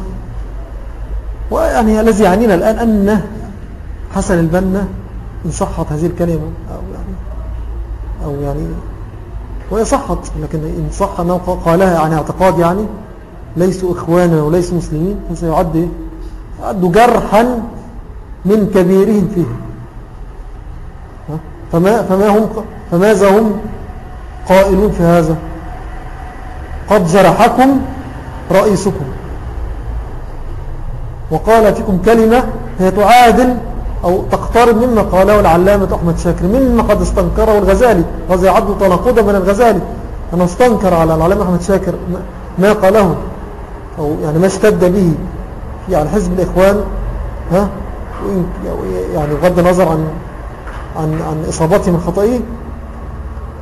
ويعني الذي يعنينا الآن أن حسن البنا إن صحت هذه الكلمة. أو يعني يعني وهي صحت لكن إن صح أنه قالها عن اعتقاد يعني ليسوا إخوانا وليسوا مسلمين فسيعد يعد جرحا من كبيرهم فيهم. فما, فما هم فماذا هم قائلون في هذا؟ قد جرحكم رئيسكم. وقال فيكم كلمة هي تعادل أو تقترب مما قاله العلامة أحمد شاكر مما قد استنكره الغزالي وهذا يعد تناقضا من الغزالي. أنه استنكر على العلامة أحمد شاكر ما قاله أو يعني ما اشتد به في حزب الإخوان ها؟ يعني بغض النظر عن عن عن إصابته من خطئه.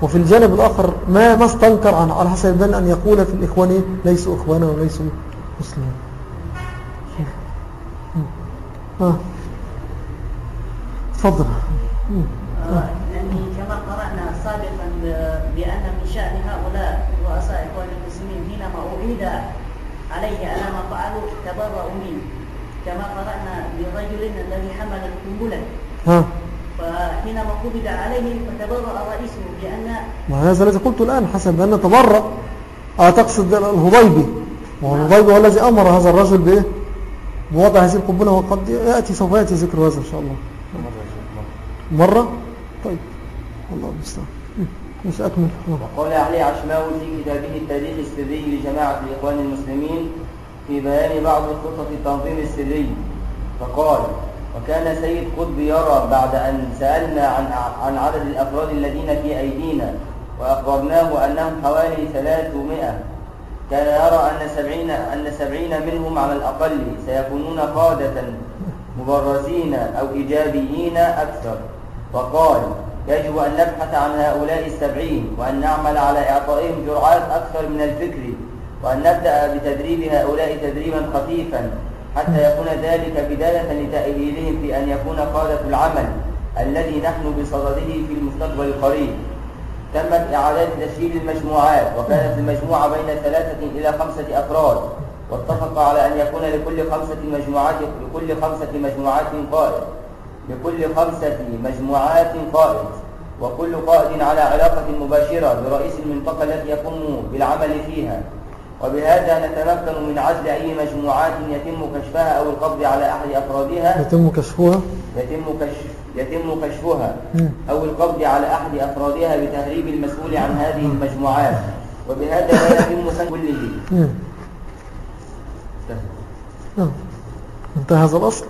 وفي الجانب الآخر ما ما استنكر عن على حسب البن أن يقول في الإخوان ليسوا إخوانا وليسوا مسلمين. ها؟ تفضل. يعني كما قرأنا سابقا بأن من شأن هؤلاء رؤساء إخوان المسلمين حينما أعيد عليه على ما فعلوا تبرأوا منه. كما قرأنا لرجل الذي حمل القنبلة. ها؟ فحينما قبض عليه فتبرأ رئيسه بأن ما هذا الذي قلت الآن حسب بأن تبرأ. أه تقصد الهضيبي وهو الهضيبي هو الذي أمر هذا الرجل بإيه؟ بوضع هذه القنبلة وقد يأتي سوف يأتي ذكر هذا إن شاء الله. مرة؟ طيب. الله المستعان مش أكمل. وقال علي عشماوي في كتابه التاريخ السري لجماعة الإخوان المسلمين في بيان بعض خطط التنظيم السري. فقال وكان سيد قطب يرى بعد أن سألنا عن عن عدد الأفراد الذين في أيدينا وأخبرناه أنهم حوالي 300 كان يرى أن سبعين, أن سبعين منهم على الأقل سيكونون قادة مبرزين أو إيجابيين أكثر. وقال يجب أن نبحث عن هؤلاء السبعين وأن نعمل على إعطائهم جرعات أكثر من الفكر وأن نبدأ بتدريب هؤلاء تدريبا خفيفا حتى يكون ذلك بداية لتأهيلهم في أن يكون قادة العمل الذي نحن بصدده في المستقبل القريب. تمت إعادة تشكيل المجموعات وكانت المجموعة بين ثلاثة إلى خمسة أفراد واتفق على أن يكون لكل خمسة مجموعات لكل خمسة مجموعات قائد. لكل خمسة مجموعات قائد وكل قائد على علاقة مباشرة برئيس المنطقة التي يقوم بالعمل فيها. وبهذا نتمكن من عزل أي مجموعات يتم كشفها أو القبض على أحد أفرادها. يتم كشفها؟ يتم كشف يتم كشفها. أو القبض على أحد أفرادها بتهريب المسؤول عن هذه المجموعات. وبهذا لا يتم كشف كله. نعم انتهى هذا الأصل.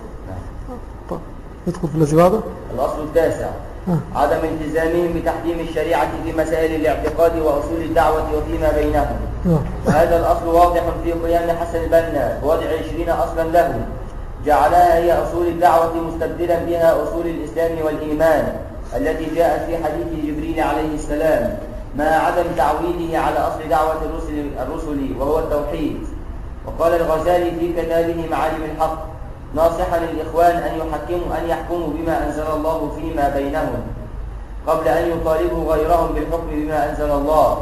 ندخل في الذي بعده الأصل التاسع. آه. عدم التزامهم بتحكيم الشريعة في مسائل الاعتقاد وأصول الدعوة وفيما بينهم. نعم وهذا الأصل واضح في قيام حسن البنا بوضع عشرين أصلا له. جعلها هي أصول الدعوة مستبدلا بها أصول الإسلام والإيمان التي جاءت في حديث جبريل عليه السلام. مع عدم تعويله على أصل دعوة الرسل, الرسل وهو التوحيد. وقال الغزالي في كتابه معالم الحق ناصحا للإخوان أن يحكموا أن يحكموا بما أنزل الله فيما بينهم قبل أن يطالبوا غيرهم بالحكم بما أنزل الله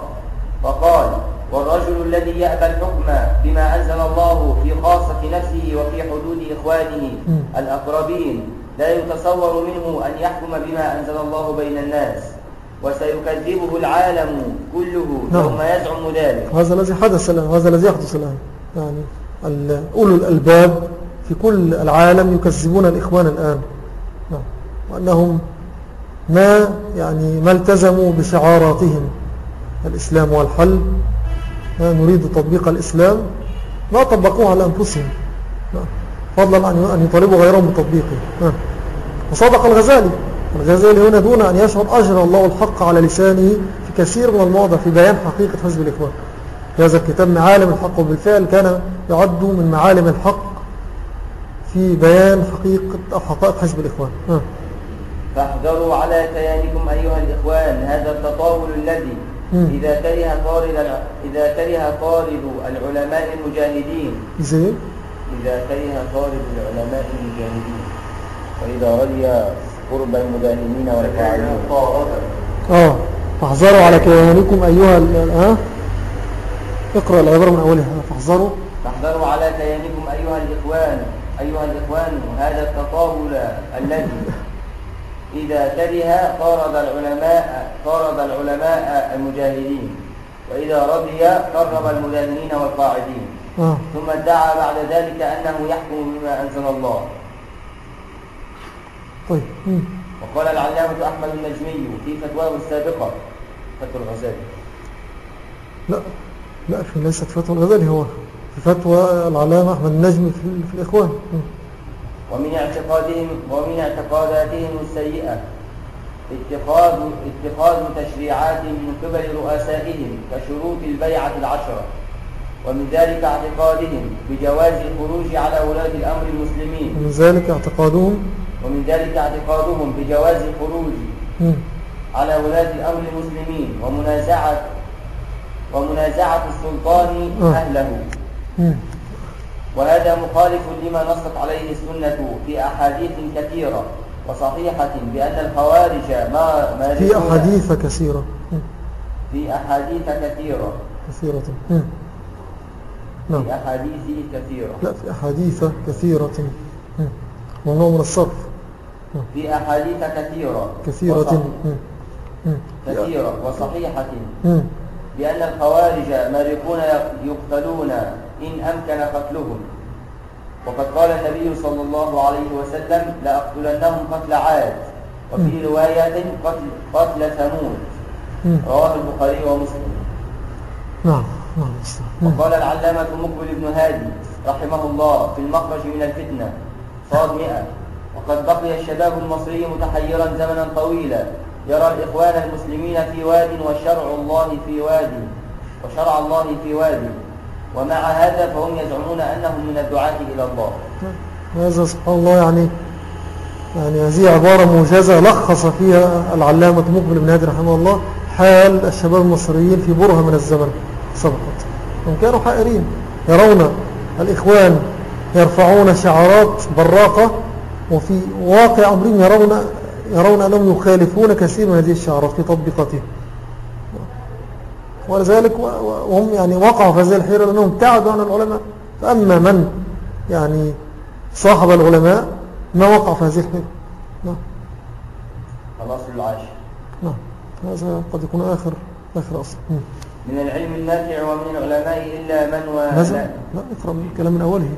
فقال والرجل الذي يأبى الحكم بما أنزل الله في خاصة نفسه وفي حدود إخوانه. الأقربين لا يتصور منه أن يحكم بما أنزل الله بين الناس وسيكذبه العالم كله نعم. يوم يزعم ذلك هذا الذي حدث الآن وهذا الذي يحدث الآن يعني أولو الألباب في كل العالم يكذبون الإخوان الآن. نعم. وأنهم ما يعني ما التزموا بشعاراتهم. الإسلام والحل. نريد تطبيق الإسلام. ما طبقوه على أنفسهم. نعم. فضلا عن أن يطالبوا غيرهم بتطبيقه. نعم. وصدق الغزالي. الغزالي هنا دون أن يشعر أجر الله الحق على لسانه في كثير من المواضع في بيان حقيقة حزب الإخوان. هذا الكتاب معالم الحق وبالفعل كان يعد من معالم الحق في بيان حقيقة أو حقائق حزب الإخوان. ها. فاحذروا على كيانكم أيها الإخوان هذا التطاول الذي. إذا كره طارد الع- إذا كره طارد العلماء المجاهدين. زين. إذا كره طارد العلماء المجاهدين. وإذا رضي قرب المداهنين والقاعدين آه. فاحذروا على كيانكم أيها ال- ها اقرأ العبارة من أولها. فاحذروا. فاحذروا على كيانكم أيها الإخوان. أيها الإخوان هذا التطاول الذي إذا كره طارد العلماء طارد العلماء المجاهدين وإذا رضي قرب المداهنين والقاعدين. آه. ثم ادعى بعد ذلك أنه يحكم بما أنزل الله. طيب مم. وقال العلامة أحمد النجمي في فتواه السابقة فتوى الغزالي. لا لا ليست فتوى الغزالي هو فتوى العلامة أحمد النجمي في, ال- في الإخوان. ومن اعتقادهم ومن اعتقاداتهم السيئة اتخاذ اتخاذ تشريعات من قبل رؤسائهم كشروط البيعة العشرة ومن ذلك اعتقادهم بجواز الخروج على ولاة الأمر المسلمين ومن ذلك اعتقادهم ومن ذلك اعتقادهم بجواز الخروج. على ولاة الأمر المسلمين ومنازعة ومنازعة السلطان آه. أهله. وهذا مخالف لما نصت عليه السنة في أحاديث كثيرة وصحيحة بأن الخوارج ما ما في أحاديث كثيرة. في أحاديث كثيرة كثيرة. نعم في أحاديث كثيرة لا في أحاديث كثيرة مم. ممنوع من الصرف في أحاديث كثيرة كثيرة. كثيرة وصحيحة. بأن الخوارج مارقون يقتلون إن أمكن قتلهم وقد قال النبي صلى الله عليه وسلم لأقتلنهم قتل عاد وفي رواية قتل, قتل ثمود. رواه البخاري ومسلم نعم نعم. مم. وقال العلامة مقبل بن هادي رحمه الله في المخرج من الفتنة صاد مئة وقد بقي الشباب المصري متحيرا زمنا طويلا يرى الإخوان المسلمين في واد وشرع الله في واد وشرع الله في واد ومع هذا فهم يزعمون أنهم من الدعاة إلى الله. هذا سبحان الله يعني يعني هذه عبارة موجزة لخص فيها العلامة مقبل بن هادي رحمه الله حال الشباب المصريين في برهة من الزمن سبقت هم كانوا حائرين يرون الإخوان يرفعون شعارات براقة وفي واقع أمرهم يرون, يرون أنهم يخالفون كثير من هذه الشعارات في تطبيقاتهم. ولذلك وهم يعني وقعوا في هذه الحيرة لأنهم ابتعدوا عن العلماء. فأما من يعني صاحب العلماء ما وقع في هذه الحيرة؟ نعم. الأصل العاشر نعم. هذا قد يكون آخر آخر أصل. مم. من العلم النافع ومن العلماء إلا من و... لا اقرأ من الكلام من أوله.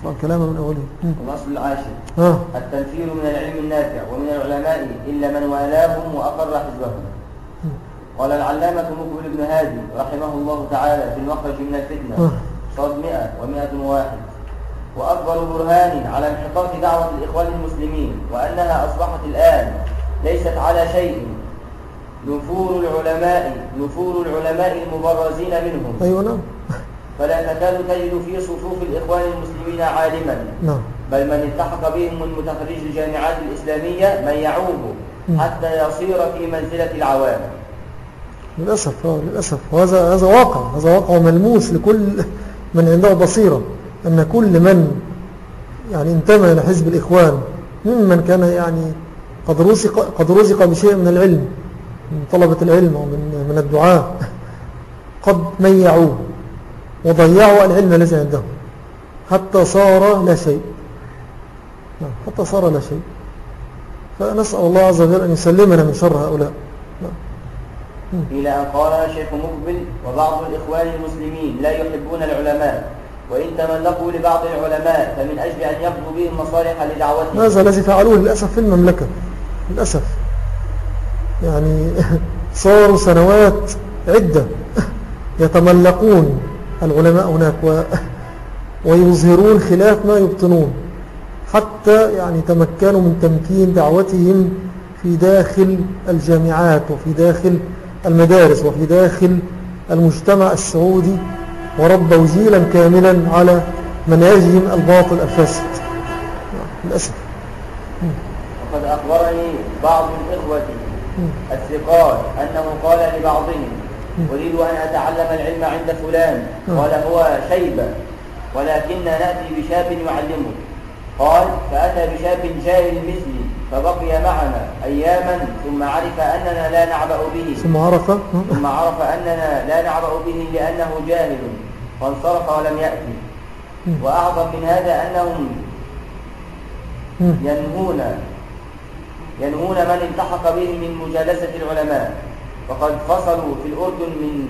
اقرأ الكلام من أوله. الأصل العاشر ها التنفير من العلم النافع ومن العلماء إلا من والاهم وأقر حزبهم. قال العلامة مقبل بن هادي رحمه الله تعالى في المخرج من الفتنة. آه. صاد 100 و100 وواحد وأكبر برهان على انحطاط دعوة الإخوان المسلمين وأنها أصبحت الآن ليست على شيء. نفور العلماء نفور العلماء المبرزين منهم. أيوة نعم. فلا تكاد تجد في صفوف الإخوان المسلمين عالما. نعم. بل من التحق بهم من متخرج الجامعات الإسلامية من يعوه حتى يصير في منزلة العوام. للأسف آه للأسف. وهذا هذا واقع هذا واقع ملموس لكل من عنده بصيرة أن كل من يعني انتمى إلى حزب الإخوان ممن كان يعني قد رزق, قد رزق بشيء من العلم من طلبة العلم ومن من الدعاء قد ميعوه وضيعوا العلم الذي عندهم حتى صار لا شيء. نعم، حتى صار لا شيء. فنسأل الله عز وجل أن يسلمنا من شر هؤلاء. نعم. إلى أن قال شيخ مقبل وبعض الإخوان المسلمين لا يحبون العلماء وإن تملقوا لبعض العلماء فمن أجل أن يقضوا بهم مصالح لدعوتهم. هذا الذي فعلوه؟ للأسف في المملكة. للأسف. يعني صاروا سنوات عدة يتملقون العلماء هناك و ويظهرون خلاف ما يبطنون. حتى يعني تمكنوا من تمكين دعوتهم في داخل الجامعات وفي داخل المدارس وفي داخل المجتمع السعودي وربوا جيلا كاملا على مناهجهم الباطل الفاسد. للأسف. وقد أخبرني بعض الإخوة الثقات أنه قال لبعضهم أريد أن أتعلم العلم عند فلان. قال هو شيبة ولكن نأتي بشاب يعلمه قال فأتى بشاب جاهل مثلي. فبقي معنا أياما ثم عرف أننا لا نعبأ به. ثم عرف ثم عرف أننا لا نعبأ به لأنه جاهل. فانصرف ولم يأتي. وأعظم من هذا أنهم ينهون ينهون من التحق بهم من مجالسة العلماء. وقد فصلوا في الأردن من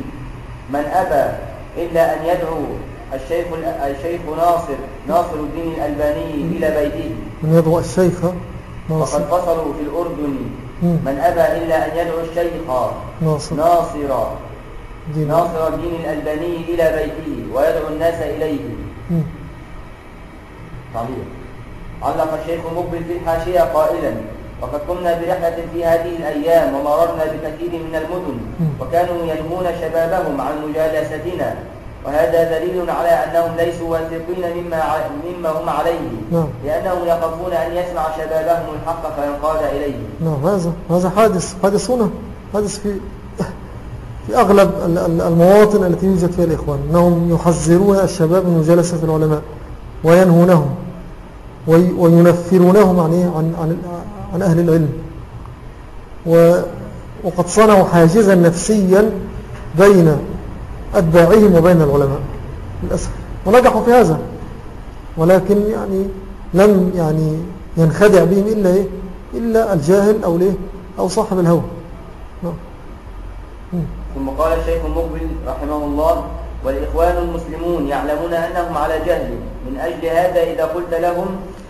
من أبى إلا أن يدعو الشيخ الشيخ ناصر ناصر الدين الألباني إلى بيته. من يدعو الشيخ. وقد فصلوا في الأردن. من أبى إلا أن يدعو الشيخ. ناصر. ناصر دين. ناصر الدين الألباني إلى بيته ويدعو الناس إليه. تعليق علق الشيخ مقبل في الحاشية قائلا وقد قمنا برحلة في هذه الأيام ومررنا بكثير من المدن وكانوا ينهون شبابهم عن مجالستنا. وهذا دليل على أنهم ليسوا واثقين مما, ع- مما هم عليه. نعم. لأنهم يخافون أن يسمع شبابهم الحق فينقاد إليه. نعم هذا هذا حادث حادث هنا. حادث في في أغلب ال- ال- المواطن التي يوجد فيها الإخوان. أنهم يحذرون الشباب من مجالسة العلماء وينهونهم وي- وينفرونهم عن, إيه؟ عن, عن, عن أهل العلم. و- وقد صنعوا حاجزا نفسيا بين أتباعهم وبين العلماء للأسف. ونجحوا في هذا. ولكن يعني لم يعني ينخدع بهم إلا إيه؟ إلا الجاهل أو ليه أو صاحب الهوى. نعم. ثم قال الشيخ مقبل رحمه الله والإخوان المسلمون يعلمون أنهم على جهل. من أجل هذا إذا قلت لهم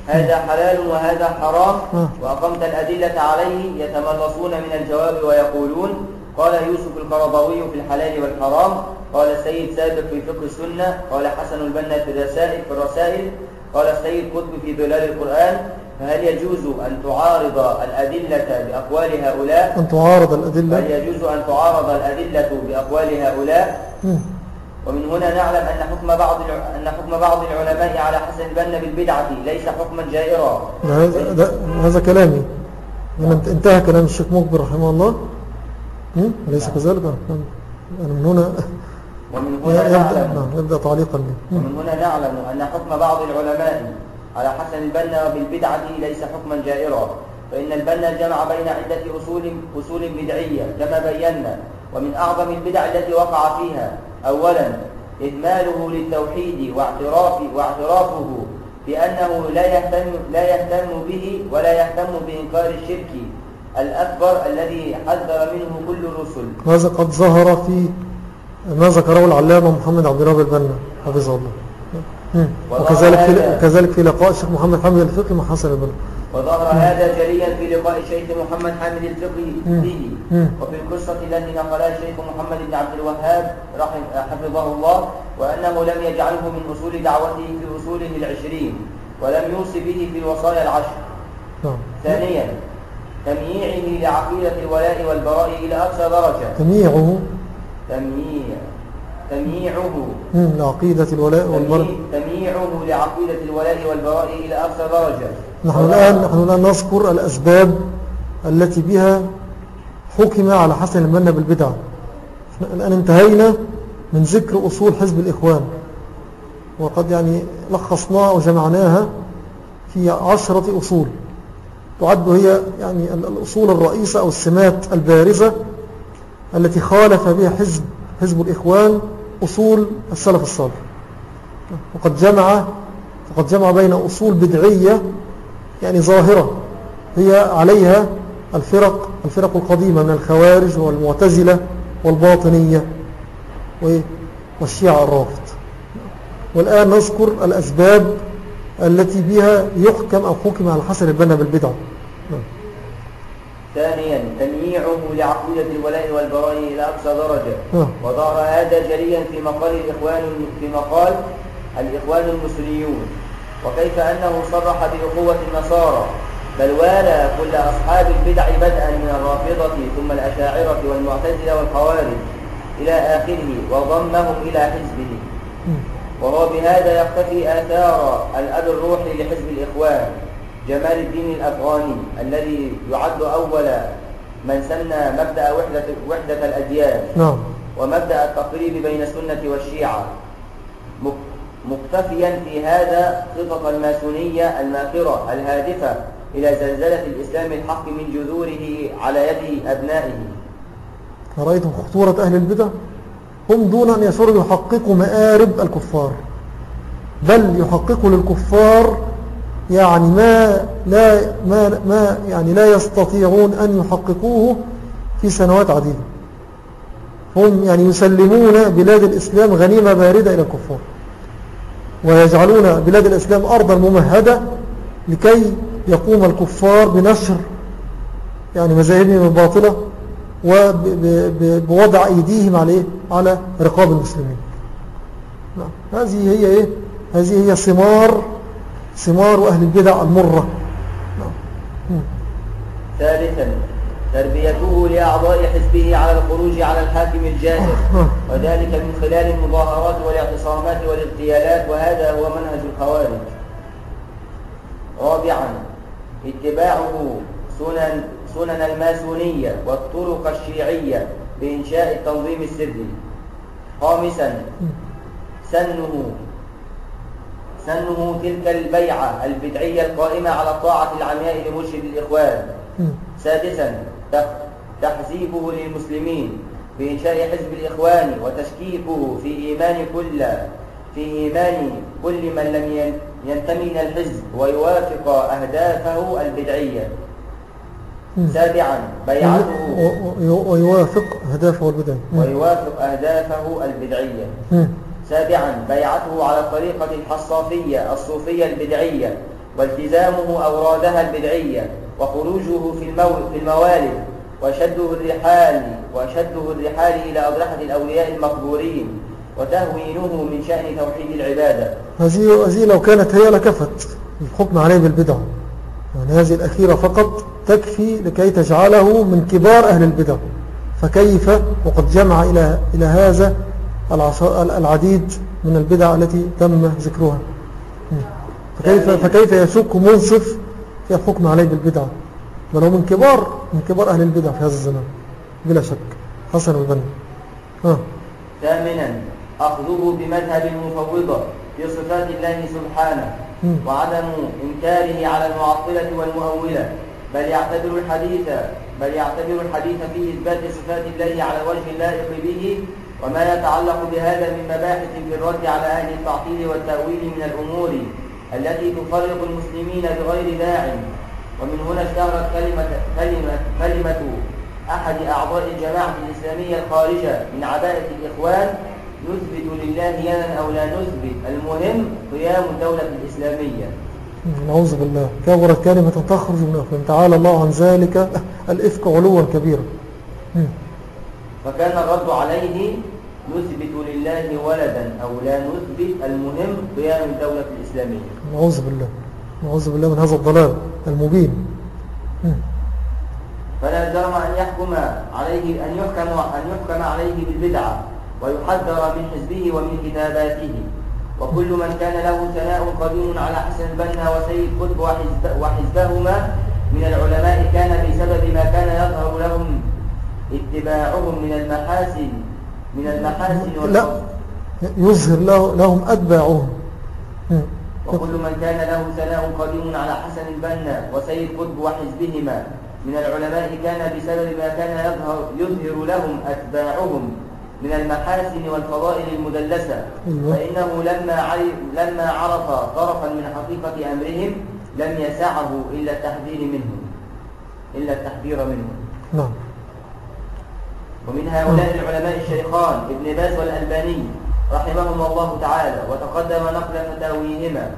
هذا حلال وهذا حرام آه. وأقمت الأدلة عليه يتملصون من الجواب ويقولون قال يوسف القرضاوي في الحلال والحرام قال السيد سابق في فقه السنة قال حسن البنا في الرسائل في الرسائل قال السيد قطب في ظلال القرآن فهل يجوز أن تعارض الأدلة بأقوال هؤلاء؟ أن تعارض هل الأدلة يجوز أن تعارض الأدلة بأقوال هؤلاء. ومن هنا نعلم أن حكم بعض أن حكم بعض العلماء على حسن البنا بالبدعة ليس حكما جائرا. هذا, هذا كلامي. انت- انتهى كلام الشيخ مقبل رحمه الله؟ أليس كذلك؟ آه. أنا من هنا. ومن هنا يبدأ, نعلم نعم يبدأ تعليقا. ومن هنا نعلم أن حكم بعض العلماء على حسن البنا بالبدعة ليس حكما جائرا فإن البنا جمع بين عدة أصول أصول بدعية كما بينا ومن أعظم البدع التي وقع فيها أولا إهماله للتوحيد واعتراف واعترافه بأنه لا يهتم لا يهتم به ولا يهتم بإنكار الشرك. الأكبر الذي حذر منه كل الرسل هذا قد ظهر في ما ذكره العلامة محمد عبد الرب البنا حفظه الله. وكذلك في, وكذلك في لقاء الشيخ محمد حامد الفقي مع حسن البنا. وظهر هذا جليا في لقاء الشيخ محمد حامد الفقي مم. وفي القصة التي نقلها الشيخ محمد بن عبد الوهاب حفظه الله وأنه لم يجعله من أصول دعوته في أصوله العشرين ولم يوصي به في الوصايا العشر. نعم. ثانيا تمييعه لعقيدة الولاء والبراء إلى أقصى درجة. تمييعه؟ تمييع. تمييعه. لعقيدة الولاء والبراء. تمييع- تمييعه لعقيدة الولاء والبراء إلى أقصى درجة. نحن الآن نحن الآن نذكر الأسباب التي بها حكم على حسن البنا بالبدع إحنا الآن انتهينا من ذكر أصول حزب الإخوان. وقد يعني لخصناها وجمعناها في عشرة أصول. تعد هي يعني ال- الأصول الرئيسة أو السمات البارزة التي خالف بها حزب حزب الإخوان أصول السلف الصالح وقد جمع وقد جمع بين أصول بدعية يعني ظاهرة هي عليها الفرق الفرق القديمة من الخوارج والمعتزلة والباطنية؟ والشيعة الرافض والآن نذكر الأسباب التي بها يحكم أو حكم على حسن البنا بالبدع نعم. ثانيا تمييعه لعقيدة الولاء والبراء إلى أقصى درجة آه. وظهر هذا جليا في مقال الإخوان في مقال الإخوان المسلمون وكيف أنه صرح بأخوة النصارى بل والى كل أصحاب البدع بدءا من الرافضة ثم الأشاعرة والمعتزلة والخوارج إلى آخره وضمهم إلى حزبه. وهو بهذا يقتفي آثار الأب الروحي لحزب الإخوان جمال الدين الأفغاني الذي يعد أول من سن مبدأ وحدة, وحدة الأديان نعم. ومبدأ التقريب بين السنة والشيعة. مك- مكتفيا في هذا خطط الماسونية الماكرة الهادفة إلى زلزلة الإسلام الحق من جذوره على يد أبنائه. رأيتم خطورة أهل البدع؟ هم دون أن يشعروا يحققوا مآرب الكفار. بل يحققوا للكفار يعني ما لا ما ما يعني لا يستطيعون أن يحققوه في سنوات عديدة. هم يعني يسلمون بلاد الإسلام غنيمة باردة إلى الكفار. ويجعلون بلاد الإسلام أرضا ممهدة لكي يقوم الكفار بنشر يعني مذاهبهم الباطلة وبوضع أيديهم على إيه؟ على رقاب المسلمين نعم. هذه هي إيه؟ هذه هي ثمار ثمار أهل البدع المرة نعم. ثالثا تربيته لأعضاء حزبه على الخروج على الحاكم الجائر آه. وذلك من خلال المظاهرات والاعتصامات والاغتيالات وهذا هو منهج الخوارج رابعا اتباعه سنن, سنن الماسونية والطرق الشيعية بإنشاء التنظيم السري. خامسا سنه سنه تلك البيعة البدعية القائمة على الطاعة العمياء لمرشد الإخوان. سادسا تح- تحزيبه للمسلمين بإنشاء حزب الإخوان وتشكيكه في إيمان كل في إيمان كل من لم ين- ينتمي إلى الحزب ويوافق أهدافه البدعية. مم. سابعا بيعته ويوافق هدافه البدع مم. ويوافق أهدافه البدعية. سابعا بيعته على الطريقة الحصافية الصوفية البدعية والتزامه أورادها البدعية وخروجه في, المو... في الموالد وشده الرحال وشده الرحال إلى أضرحة الأولياء المقبورين وتهوينه من شأن توحيد العبادة هذه هذه لو كانت هي لكفت الحكم عليه بالبدع يعني هذه الأخيرة فقط تكفي لكي تجعله من كبار أهل البدع فكيف وقد جمع إلى, إلى هذا العديد من البدع التي تم ذكرها. فكيف, فكيف يشك منصف في الحكم عليه بالبدع بل هو من كبار من كبار أهل البدع في هذا الزمان بلا شك حسن البنا آه. ثامنا أخذه بمذهب المفوضة في صفات الله سبحانه. وعدم إنكاره على المعطلة والمؤولة بل يعتبر الحديث بل يعتبر الحديث في إثبات صفات الله على الوجه اللائق به وما يتعلق بهذا من مباحث في الرد على أهل التعطيل والتأويل من الأمور التي تفرق المسلمين بغير داع. ومن هنا اشتهرت كلمة, كلمة, كلمة أحد أعضاء الجماعة الإسلامية الخارجة من عباءة الإخوان نثبت لله يدا أو لا نثبت. المهم قيام الدولة الإسلامية. نعوذ بالله. كبرت كلمة تخرج من أفلام تعالى الله عن ذلك. الإفك علوا كبيرا. فكان الرد عليه نثبت لله ولدا أو لا نثبت. المهم قيام الدولة الإسلامية. نعوذ بالله. نعوذ بالله من هذا الضلال المبين. فلا جرم أن يحكم عليه أن يحكم أن يحكم عليه بالبدعة ويحذر من حزبه ومن كتاباته. وكل من كان له ثناء قديم على حسن البنا وسيد قطب وحزب وحزبهما من العلماء كان بسبب ما كان يظهر لهم اتباعهم من المحاسن من المحاسن لا يظهر له لهم أتباعهم. وكل من كان له ثناء قديم على حسن البنا وسيد قطب وحزبهما من العلماء كان بسبب ما كان يظهر يظهر لهم أتباعهم من المحاسن والفضائل المدلسة. أيوة. فإنه لما عرف, لما عرف طرفا من حقيقة أمرهم لم يسعه إلا التحذير منهم إلا التحذير منهم نعم. ومن هؤلاء العلماء الشيخان ابن باز والألباني رحمهما الله تعالى وتقدم نقل فتاويهما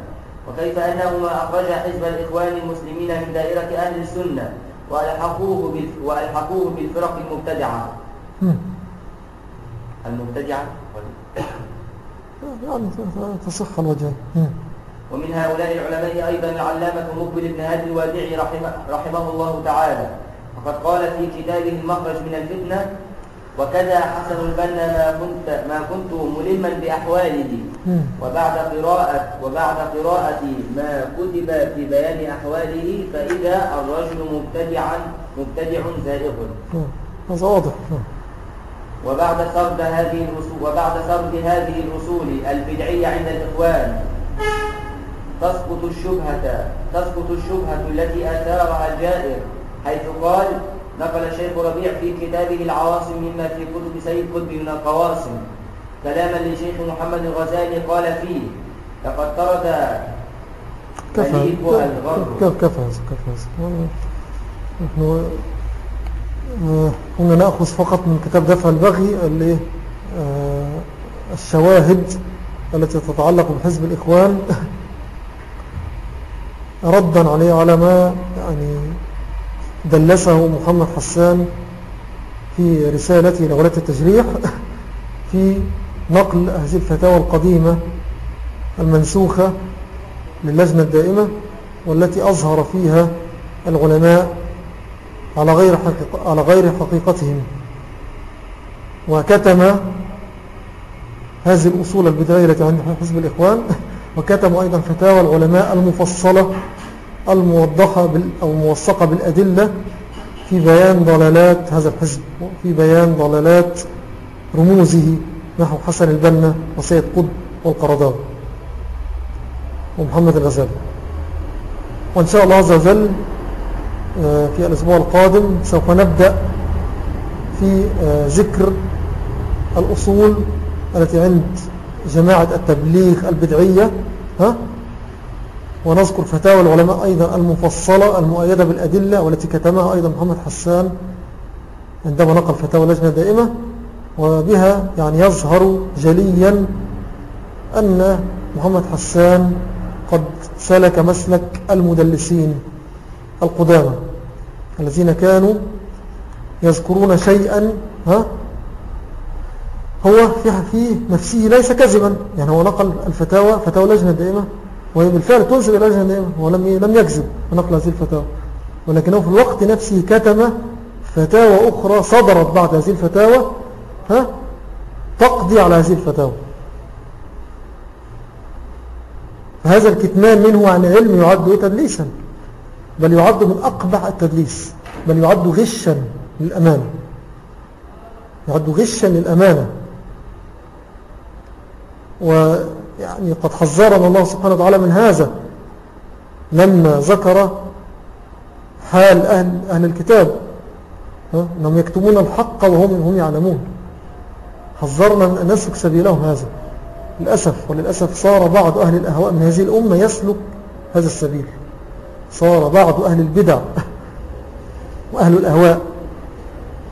وكيف أنهما أخرجا حزب الإخوان المسلمين من دائرة أهل السنة وألحقوه, بال... وألحقوه بالفرق المبتدعة. مم. المبتدعة يعني تصح الوجهين مم. ومن هؤلاء العلماء أيضا العلامة مقبل بن هادي الوادعي رحمه, رحمه الله تعالى وقد قال في كتابه المخرج من الفتنة وكذا حسن البنا ما كنت ما كنت ملما بأحواله مم. وبعد قراءة وبعد قراءة ما كتب في بيان أحواله فإذا الرجل مبتدعا مبتدع زائغ نعم. هذا واضح نعم. وبعد سرد هذه الأصول وبعد سرد هذه الأصول البدعية عند الإخوان تسقط الشبهة تسقط الشبهة التي أثارها الجائر حيث قال نقل الشيخ ربيع في كتابه العواصم مما في كتب سيد قطب من القواسم كلاما لشيخ محمد الغزالي قال فيه لقد طرد كفى كفى كفى كفى. كنا نأخذ فقط من كتاب دفع البغي آه، الشواهد التي تتعلق بحزب الإخوان. ردا عليه على ما يعني دلسه محمد حسان في رسالته لولاة التجريح في نقل هذه الفتاوى القديمة المنسوخة للجنة الدائمة والتي أظهر فيها العلماء على غير, حقيقة على غير حقيقتهم. وكتم هذه الأصول البدعية التي عند حزب الإخوان وكتم أيضا فتاوى العلماء المفصلة الموضحة بال أو موثقة بالأدلة في بيان ضلالات هذا الحزب وفي بيان ضلالات رموزه نحو حسن البنا وسيد قطب والقرضاوي ومحمد الغزالي. وإن شاء الله عز وجل في الأسبوع القادم سوف نبدأ في آه، ذكر الأصول التي عند جماعة التبليغ البدعية ها؟ ونذكر فتاوى العلماء أيضا المفصلة المؤيدة بالأدلة والتي كتمها أيضا محمد حسان عندما نقل فتاوى لجنة دائمة وبها يعني يظهر جليا أن محمد حسان قد سلك مسلك المدلسين. القدامى الذين كانوا يذكرون شيئا ها؟ هو في نفسه ليس كذبا يعني هو نقل الفتاوى فتاوى لجنة دائمة وهي بالفعل تنسب إلى لجنة دائمة هو لم يكذب ونقل هذه الفتاوى. ولكنه في الوقت نفسه كتم فتاوى أخرى صدرت بعد هذه الفتاوى ها؟ تقضي على هذه الفتاوى. فهذا الكتمان منه عن علم يعد تدليسا. بل يعد من أقبح التدليس بل يعد غشا للأمانة. يعد غشا للأمانة. ويعني قد حذرنا الله سبحانه وتعالى من هذا لما ذكر حال أهل, أهل الكتاب. ها؟ أنهم يكتمون الحق وهم هم يعلمون. حذرنا أن نسلك سبيلهم هذا. للأسف وللأسف صار بعض أهل الأهواء من هذه الأمة يسلك هذا السبيل. صار بعض أهل البدع وأهل الأهواء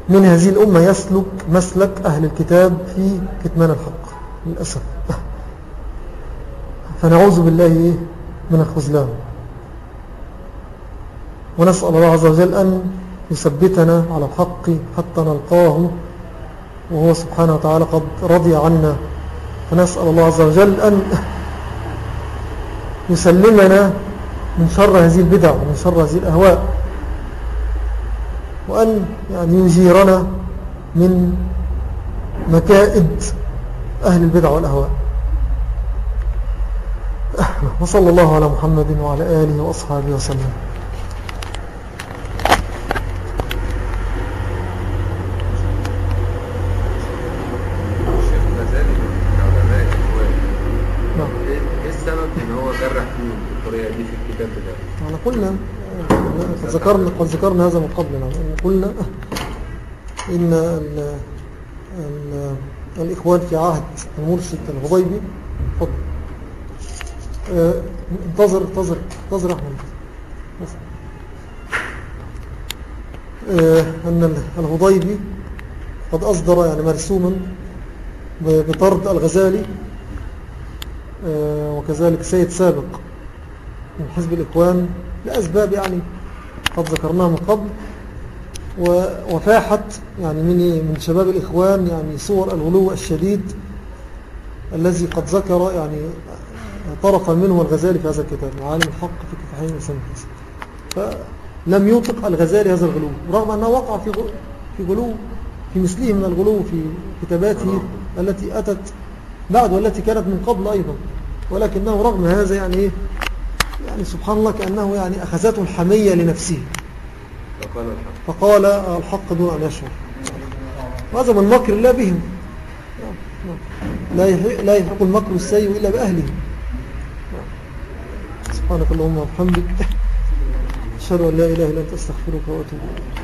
من هذه الأمة يسلك مسلك أهل الكتاب في كتمان الحق للأسف. فنعوذ بالله من الخزلان. ونسأل الله عز وجل أن يثبتنا على الحق حتى نلقاه وهو سبحانه وتعالى قد رضي عنا. فنسأل الله عز وجل أن يسلمنا من شر هذه البدع ومن شر هذه الأهواء. وأن يعني يجيرنا من مكائد أهل البدع والأهواء. وصلى الله على محمد وعلى آله وأصحابه وسلم الشيخ غزالي من علماء الإخوان نعم إيه إيه السبب إن هو جرح فيه بالطريقة دي في الكتاب بتاعه؟ يعني قلنا قد ذكرنا قد ذكرنا هذا من قبل نعم قلنا إن ال ال الإخوان في عهد المرشد الغضيبي فضل آه، انتظر انتظر انتظر أحمد. آه، أن الغضيبي قد أصدر يعني مرسوما بطرد الغزالي آه، وكذلك سيد سابق من حزب الإخوان لأسباب يعني قد ذكرناها من قبل وفاحت يعني من؟ من شباب الإخوان يعني صور الغلو الشديد الذي قد ذكر يعني طرفا منه الغزالي في هذا الكتاب عالم الحق في إنسان الحسن فلم يطلق الغزالي هذا الغلو رغم أنه وقع في في غلو في مثله من الغلو في كتاباته التي أتت بعد والتي كانت من قبل أيضا ولكنه رغم هذا يعني يعني سبحان الله كأنه يعني أخذته الحمية لنفسه. فقال الحق. الحق دون أن يشعر. وهذا من مكر الله بهم. لا يحق, لا يحق المكر السيء إلا بأهله. سبحانك اللهم وبحمدك. أشهد أن لا إله إلا أنت أستغفرك وأتوب إليك.